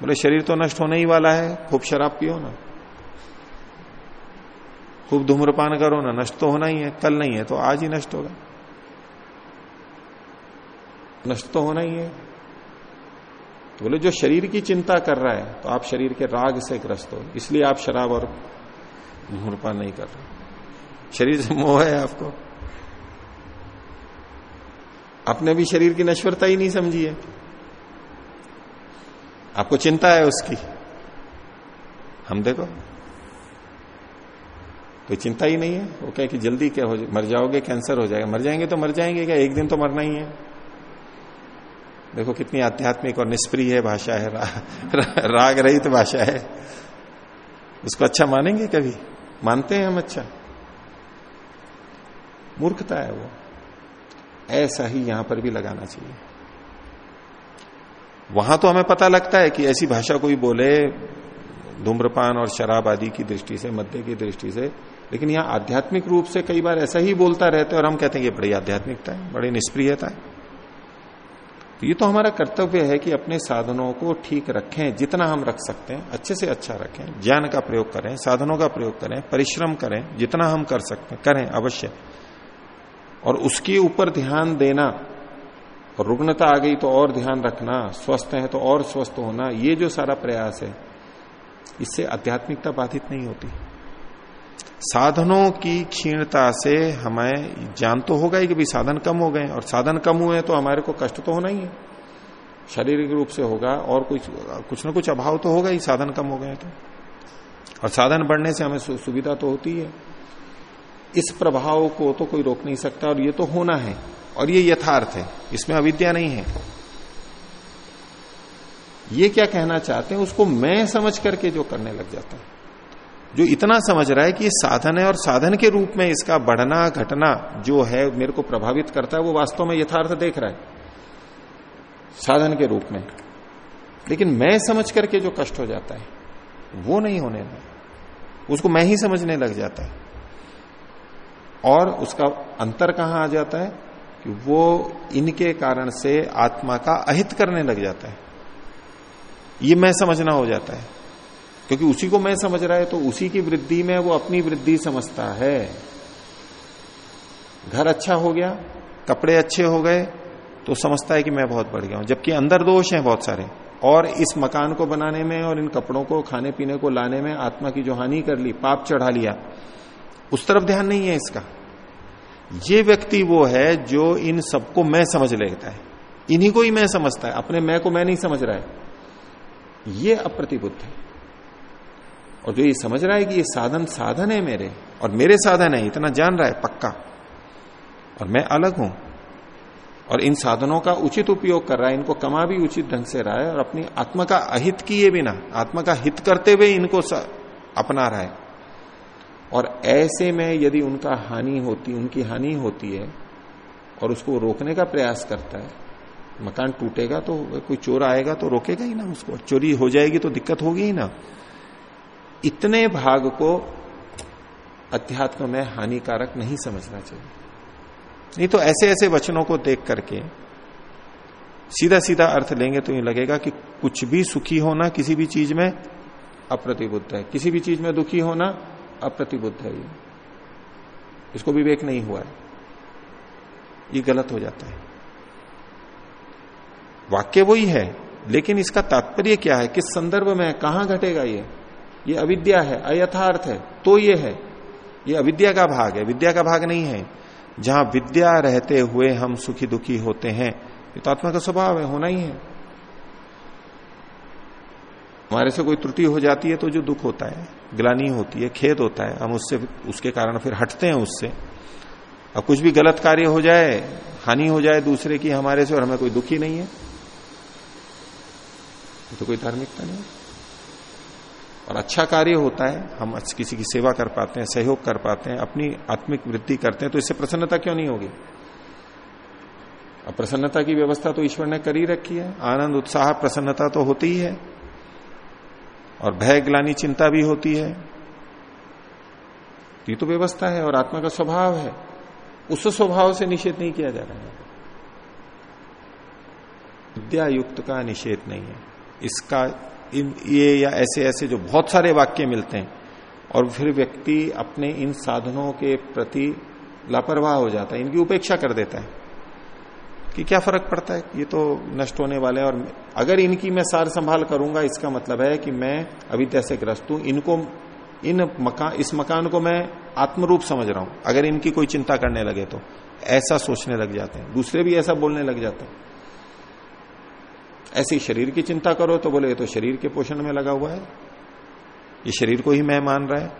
बोले, शरीर तो नष्ट होने ही वाला है, खूब शराब पियो ना। खूब धूम्रपान करो ना, नष्ट तो होना ही है, कल नहीं है तो आज ही नष्ट होगा। नष्ट तो होना ही है। तो बोले, जो शरीर की चिंता कर रहा है तो आप शरीर के राग से ग्रस्त हो। इसलिए आप शराब और धूम्रपान नहीं कर रहे। शरीर से मोह है आपको। आपने भी शरीर की नश्वरता ही नहीं समझी है। आपको चिंता है उसकी? हम देखो। कोई चिंता ही नहीं है? वो कहे कि जल्दी क्या हो जाए मर जाओगे कैंसर हो जाएगा। मर जाएँगे तो मर जाएँगे क्या? एक दिन तो मरना ही है। देखो कितनी आध्यात्मिक और निष्प्रिय है भाषा है रा, रा, राग रहित भाषा है। उसको अच्छा मानेंगे कभी? मानते हैं हम अच्छा। मूर्खता है वो। ऐसा ही यहाँ पर भी लगाना चाहिए। वहाँ तो हमें पता लगता है कि ऐसी भाषा कोई बोले, धूम्रपान और शराब आदि की दृष्टि से मध्य की दृष्टि से, लेकिन यहाँ आध्यात्मिक रूप से कई बार ऐसा ही बोलता रहता है और हम कहते हैं कि बड़ी आध्यात्मिकता है, बड़ी निष्प्रियता है। तो ये तो हमारा कर्तव्य है कि अपने साधनों को ठीक रखें, जितना हम रख सकते हैं, अच्छे से अच्छा रखें, ज्ञान का प्रयोग करें, साधनों का प्रयोग करें, परिश्रम करें, जितना हम कर सकते हैं, करें, अवश्य। और उसके ऊपर ध्यान देना। और रुग्णता आ गई तो और ध्यान रखना, स्वस्थ है तो और स्वस्थ होना, ये जो सारा प्रयास है, इससे आध्यात्मिकता बाधित नहीं होती। साधनों की क्षीणता से हमें ज्ञान तो होगा ही कि भाई साधन कम हो गए, और साधन कम हुए तो हमारे को कष्ट तो होना ही है। शारीरिक रूप से होगा और कुछ कुछ ना कुछ अभाव तो होगा ही, साधन कम हो गए तो। और साधन बढ़ने से हमें सुविधा तो होती है। इस प्रभाव को तो कोई रोक नहीं सकता और ये तो होना है और ये यथार्थ है, इसमें अविद्या नहीं है। ये क्या कहना चाहते हैं, उसको मैं समझ करके जो करने लग जाता है। जो इतना समझ रहा है कि साधन है और साधन के रूप में इसका बढ़ना, घटना जो है, मेरे को प्रभावित करता है, वो वास्तव में यथार्थ देख रहा है। साधन के रूप में। लेकिन मैं समझ करके जो कष्ट हो जाता है, वो नहीं होने लगा उसको मैं ही समझने लग जाता है। और उसका अंतर कहाँ आ जाता है? कि वो इनके कारण से आत्मा का अहित करने लग जाता है। ये मैं समझना हो जाता है। क्योंकि उसी को मैं समझ रहा है तो उसी की वृद्धि में वो अपनी वृद्धि समझता है। घर अच्छा हो गया, कपड़े अच्छे हो गए तो समझता है कि मैं बहुत बढ़ गया हूँ। जबकि अंदर दोष हैं बहुत सारे। और इस मकान को बनाने में और इन कपड़ों को खाने पीने को लाने में आत्मा की जो हानि कर ली, पाप चढ़ा लिया उस तरफ़ ध्यान नहीं है इसका। ये व्यक्ति वो है जो इन सबको मैं समझ लेता है। इन्हीं को ही मैं समझता है। अपने मैं को मैं नहीं समझ रहा है। ये अप्रतिबुद्ध है। और जो ये समझ रहा है कि ये साधन साधन है मेरे, और मेरे साधन है, इतना जान रहा है, पक्का। और मैं अलग हूँ। और इन साधनों का उचित उपयोग कर रहा है। इनको कमा भी उचित ढंग से रहा है, और अपनी आत्मा का अहित किए बिना, आत्मा का हित करते हुए इनको अपना रहा है। और ऐसे में यदि उनका हानि होती, उनकी हानि होती है और उसको रोकने का प्रयास करता है, मकान टूटेगा तो कोई चोर आएगा तो रोकेगा ही ना उसको, चोरी हो जाएगी तो दिक्कत होगी ही ना। इतने भाग को अध्यात्म में हानिकारक नहीं समझना चाहिए। नहीं तो ऐसे ऐसे वचनों को देख करके सीधा सीधा अर्थ लेंगे तो ये लगेगा कि कुछ भी सुखी होना किसी भी चीज़ में अप्रतिबुद्ध है। किसी भी चीज़ में दुखी होना अप्रतिबुद्ध है ये। इसको विवेक नहीं हुआ है। ये गलत हो जाता है। वाक्य वही है, लेकिन इसका तात्पर्य क्या है? किस संदर्भ में है? कहाँ घटेगा ये? ये अविद्या है, अयथार्थ है तो ये है। ये अविद्या का भाग है, विद्या का भाग नहीं है। जहाँ विद्या रहते हुए हम सुखी दुखी होते हैं, ये तो आत्मा का स्वभाव है, होना ही है। हमारे से कोई त्रुटि हो जाती है तो जो दुख होता है, ग्लानी होती है, खेद होता है, हम उससे, उसके कारण फिर हटते हैं उससे। और कुछ भी गलत कार्य हो जाए, हानि हो जाए दूसरे की हमारे से और हमें कोई दुखी नहीं है तो कोई धार्मिकता नहीं और अच्छा कार्य होता है, हम किसी की सेवा कर पाते हैं, सहयोग कर पाते हैं, अपनी आत्मिक वृद्धि करते हैं तो इससे प्रसन्नता क्यों नहीं होगी? अब प्रसन्नता की व्यवस्था तो ईश्वर ने कर ही रखी है, आनंद, उत्साह, प्रसन्नता तो होती ही है। और भय ग्लानी चिंता भी होती है। ये तो व्यवस्था है और आत्मा का स्वभाव है। उस स्वभाव से निषेध नहीं किया जा रहा है। विद्या युक्त का निषेध नहीं है। इसका इन, ये या ऐसे ऐसे जो बहुत सारे वाक्य मिलते हैं और फिर व्यक्ति अपने इन साधनों के प्रति लापरवाह हो जाता है, इनकी उपेक्षा कर देता है। कि क्या फ़र्क पड़ता है? ये तो नष्ट होने वाले हैं और अगर इनकी मैं सार संभाल करूँगा, इसका मतलब है कि मैं अविद्या से ग्रस्त हूँ। इनको, इन मकान, इस मकान को मैं आत्मरूप समझ रहा हूँ, अगर इनकी कोई चिंता करने लगे तो। ऐसा सोचने लग जाते हैं। दूसरे भी ऐसा बोलने लग जाते हैं। ऐसे शरीर की चिंता करो तो बोले तो शरीर के पोषण में लगा हुआ है। ये शरीर को ही मैं मान रहा है।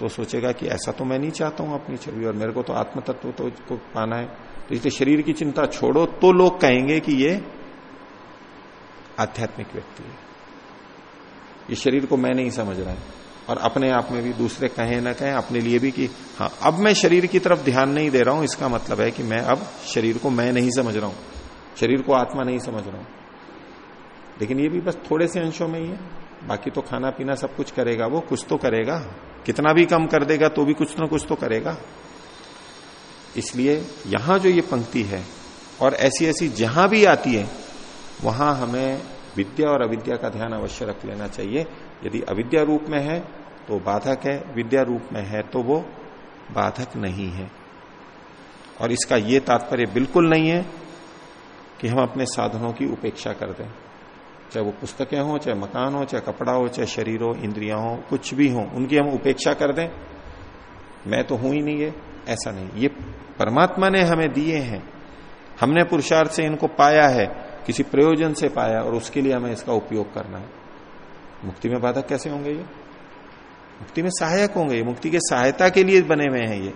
तो सोचेगा कि ऐसा तो मैं नहीं चाहता हूँ अपनी छवि, और मेरे को तो आत्म तत्व तो को पाना है। तो इसलिए शरीर की चिंता छोड़ो तो लोग कहेंगे कि ये आध्यात्मिक व्यक्ति है। ये शरीर को मैं नहीं समझ रहा है। और अपने आप में भी दूसरे कहें ना कहें, अपने लिए भी कि हाँ अब मैं शरीर की तरफ़ ध्यान नहीं दे रहा हूँ, इसका मतलब है कि मैं अब शरीर को मैं नहीं समझ रहा हूँ। शरीर को आत्मा नहीं समझ रहा हूँ। लेकिन ये भी बस थोड़े से अंशों में ही है। बाकी तो खाना पीना सब कुछ करेगा वो, कुछ तो करेगा। कितना भी कम कर देगा तो भी कुछ ना कुछ तो करेगा। इसलिए यहाँ जो ये पंक्ति है और ऐसी ऐसी जहाँ भी आती है, वहाँ हमें विद्या और अविद्या का ध्यान अवश्य रख लेना चाहिए। यदि अविद्या रूप में है तो बाधक है। विद्या रूप में है तो वो बाधक नहीं है। और इसका ये तात्पर्य बिल्कुल नहीं है कि हम अपने साधनों की उपेक्षा कर दें। चाहे वो पुस्तकें हो, चाहे मकान हो, चाहे कपड़ा हो, चाहे शरीर हो, इंद्रिया हो, कुछ भी हो, उनकी हम उपेक्षा कर दें। मैं तो हूँ ही नहीं है ऐसा नहीं। ये परमात्मा ने हमें दिए हैं। हमने पुरुषार्थ से इनको पाया है, किसी प्रयोजन से पाया और उसके लिए हमें इसका उपयोग करना है। मुक्ति में बाधक कैसे होंगे ये? मुक्ति में सहायक होंगे। मुक्ति के सहायता के लिए बने हुए हैं ये।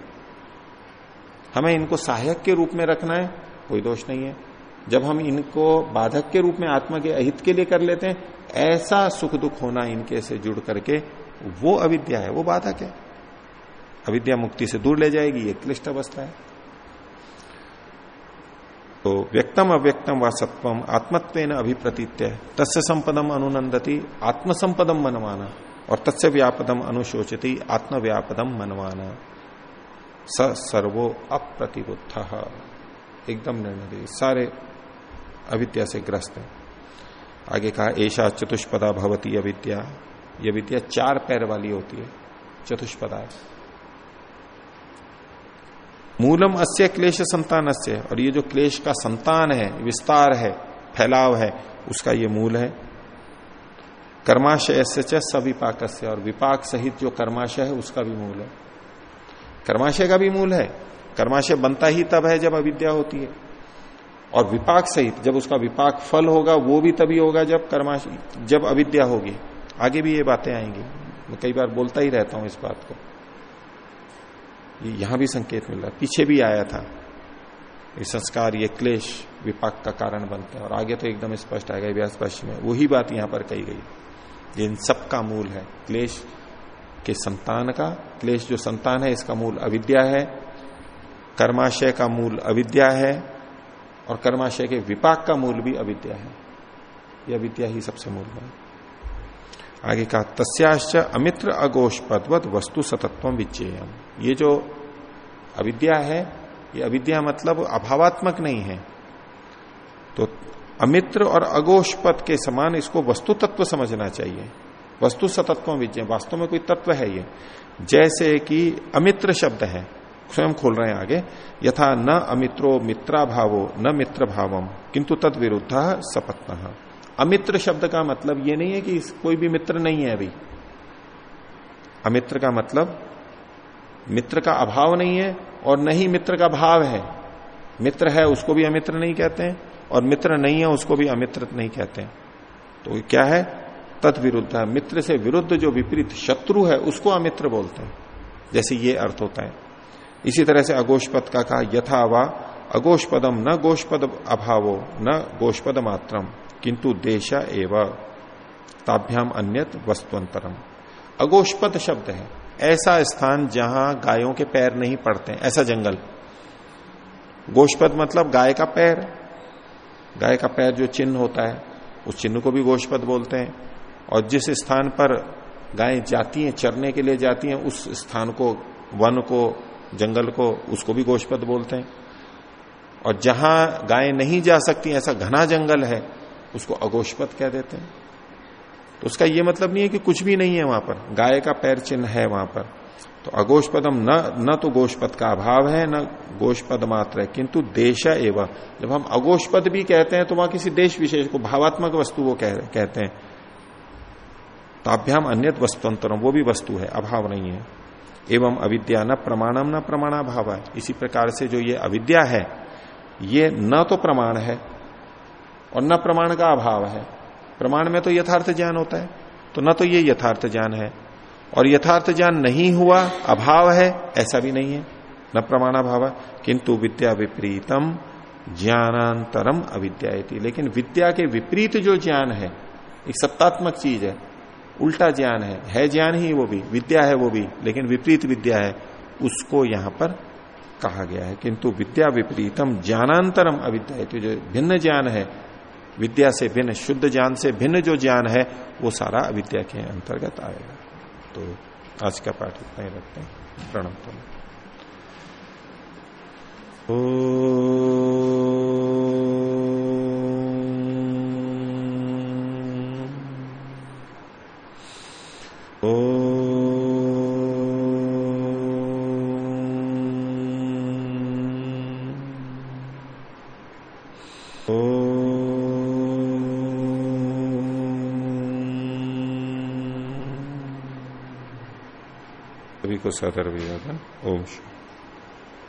हमें इनको सहायक के रूप में रखना है, कोई दोष नहीं है। जब हम इनको बाधक के रूप में, आत्मा के अहित के लिए कर लेते हैं, ऐसा सुख दुख होना इनके से जुड़ करके, वो अविद्या है, वो बाधक है। अविद्या मुक्ति से दूर ले जाएगी, ये क्लिष्ट अवस्था है। तो व्यक्तम अव्यक्तम व सत्वम आत्मत्व अभिप्रतीत्य तस्य संपदम अनुनंदती, आत्मसंपदम मनवाना और तस्य व्यापदम अनुशोचती, आत्मव्यापदम मनवाना स सर्वो अप्रतिबुद्ध। एकदम निर्णय। सारे अविद्या से ग्रस्त है। आगे कहा ऐशा चतुष्पदा भवती अविद्या। यह विद्या चार पैर वाली होती है, चतुष्पदा। है मूलम अस्य क्लेश संतान और ये जो क्लेश का संतान है, विस्तार है, फैलाव है, उसका ये मूल है। कर्माशय से सविपाक और विपाक सहित जो कर्माशय है, उसका भी मूल है। कर्माशय का भी मूल है। कर्माशय बनता ही तब है जब अविद्या होती है। और विपाक सहित, जब उसका विपाक फल होगा, वो भी तभी होगा जब कर्माशय जब अविद्या होगी। आगे भी ये बातें आएँगी। मैं कई बार बोलता ही रहता हूँ इस बात को। ये यहाँ भी संकेत मिल रहा है। पीछे भी आया था। ये संस्कार, ये क्लेश, विपाक का कारण बनते हैं। और आगे तो एकदम स्पष्ट आएगा व्यास में। वही बात यहाँ पर कही गई। ये इन सब का मूल है। क्लेश के संतान का, क्लेश जो संतान है, इसका मूल अविद्या है। कर्माशय का मूल अविद्या है। और कर्माशय के विपाक का मूल भी अविद्या है। यह अविद्या ही सबसे मूल है। आगे कहा, तस्याश्च अमित्र अगोष्पदवत वस्तु सतत्व विचेयम ये जो अविद्या है, ये अविद्या मतलब अभावात्मक नहीं है। तो अमित्र और अगोष्पद के समान इसको वस्तु तत्व समझना चाहिए। वस्तु सतत्व विजय वास्तव में कोई तत्व है ये। जैसे कि अमित्र शब्द है, स्वयं खोल रहे हैं आगे, यथा न अमित्रो मित्रा भावो न मित्र भावम किंतु तद विरुद्ध सपत्न। अमित्र शब्द का मतलब ये नहीं है कि कोई भी मित्र नहीं है अभी। अमित्र का मतलब मित्र का अभाव नहीं है और न ही मित्र का भाव है। मित्र है उसको भी अमित्र नहीं कहते हैं और मित्र नहीं है उसको भी अमित्र नहीं कहते हैं। तो क्या है? तत् विरुद्ध है। मित्र से विरुद्ध जो विपरीत शत्रु है, उसको अमित्र बोलते हैं। जैसे ये अर्थ होता है। इसी तरह से अगोष्पद का कहा, यथा वा, अगोष्पदम न गोष्पद अभावो, न गोष्पद मात्रम। किंतु देश एवं। ताभ्याम अन्यत वस्तुअंतरम अगोष्पद शब्द है। ऐसा स्थान जहाँ गायों के पैर नहीं पड़ते ऐसा जंगल। गोष्पद मतलब गाय का पैर। गाय का पैर जो चिन्ह होता है, उस चिन्ह को भी गोष्पद बोलते हैं। और जिस स्थान पर गायें जाती हैं, चरने के लिए जाती हैं, उस स्थान को, वन को, जंगल को, उसको भी गोष्पद बोलते हैं। और जहाँ गायें नहीं जा सकती, ऐसा घना जंगल है उसको अगोष्पद कह देते हैं। तो उसका यह मतलब नहीं है कि कुछ भी नहीं है वहाँ पर। गाय का पैर चिन्ह है वहाँ पर। तो अगोष्पदम न न तो गोष्पद का अभाव है न गोष्पद मात्र है किंतु देश एवं। जब हम अगोष्पद भी कहते हैं तो वहाँ किसी देश विशेष को भावात्मक वस्तु को कह, कहते हैं। ताभ्याम अन्य वस्तुअंतरम वो भी वस्तु है अभाव नहीं है। एवं अविद्या न प्रमाणम न प्रमाणाभाव है। इसी प्रकार से जो ये अविद्या है ये न तो प्रमाण है और न प्रमाण का अभाव है। प्रमाण में तो यथार्थ ज्ञान होता है तो न तो ये यथार्थ ज्ञान है। और यथार्थ ज्ञान नहीं हुआ, अभाव है, ऐसा भी नहीं है। न प्रमाणाभाव किंतु विद्या विपरीतम, ज्ञानांतरम अविद्या लेकिन विद्या के विपरीत जो ज्ञान है, एक सत्तात्मक चीज़ है, उल्टा ज्ञान है है ज्ञान ही वो भी, विद्या है वो भी, लेकिन विपरीत विद्या है, उसको यहाँ पर कहा गया है। किंतु विद्या विपरीतम, ज्ञानांतरम अविद्या जो भिन्न ज्ञान है विद्या से भिन्न, शुद्ध ज्ञान से भिन्न जो ज्ञान है, वो सारा अविद्या के अंतर्गत आएगा। तो आज का पाठ इतना ही रखते हैं। प्रणम ओ को सदर विवादन ओम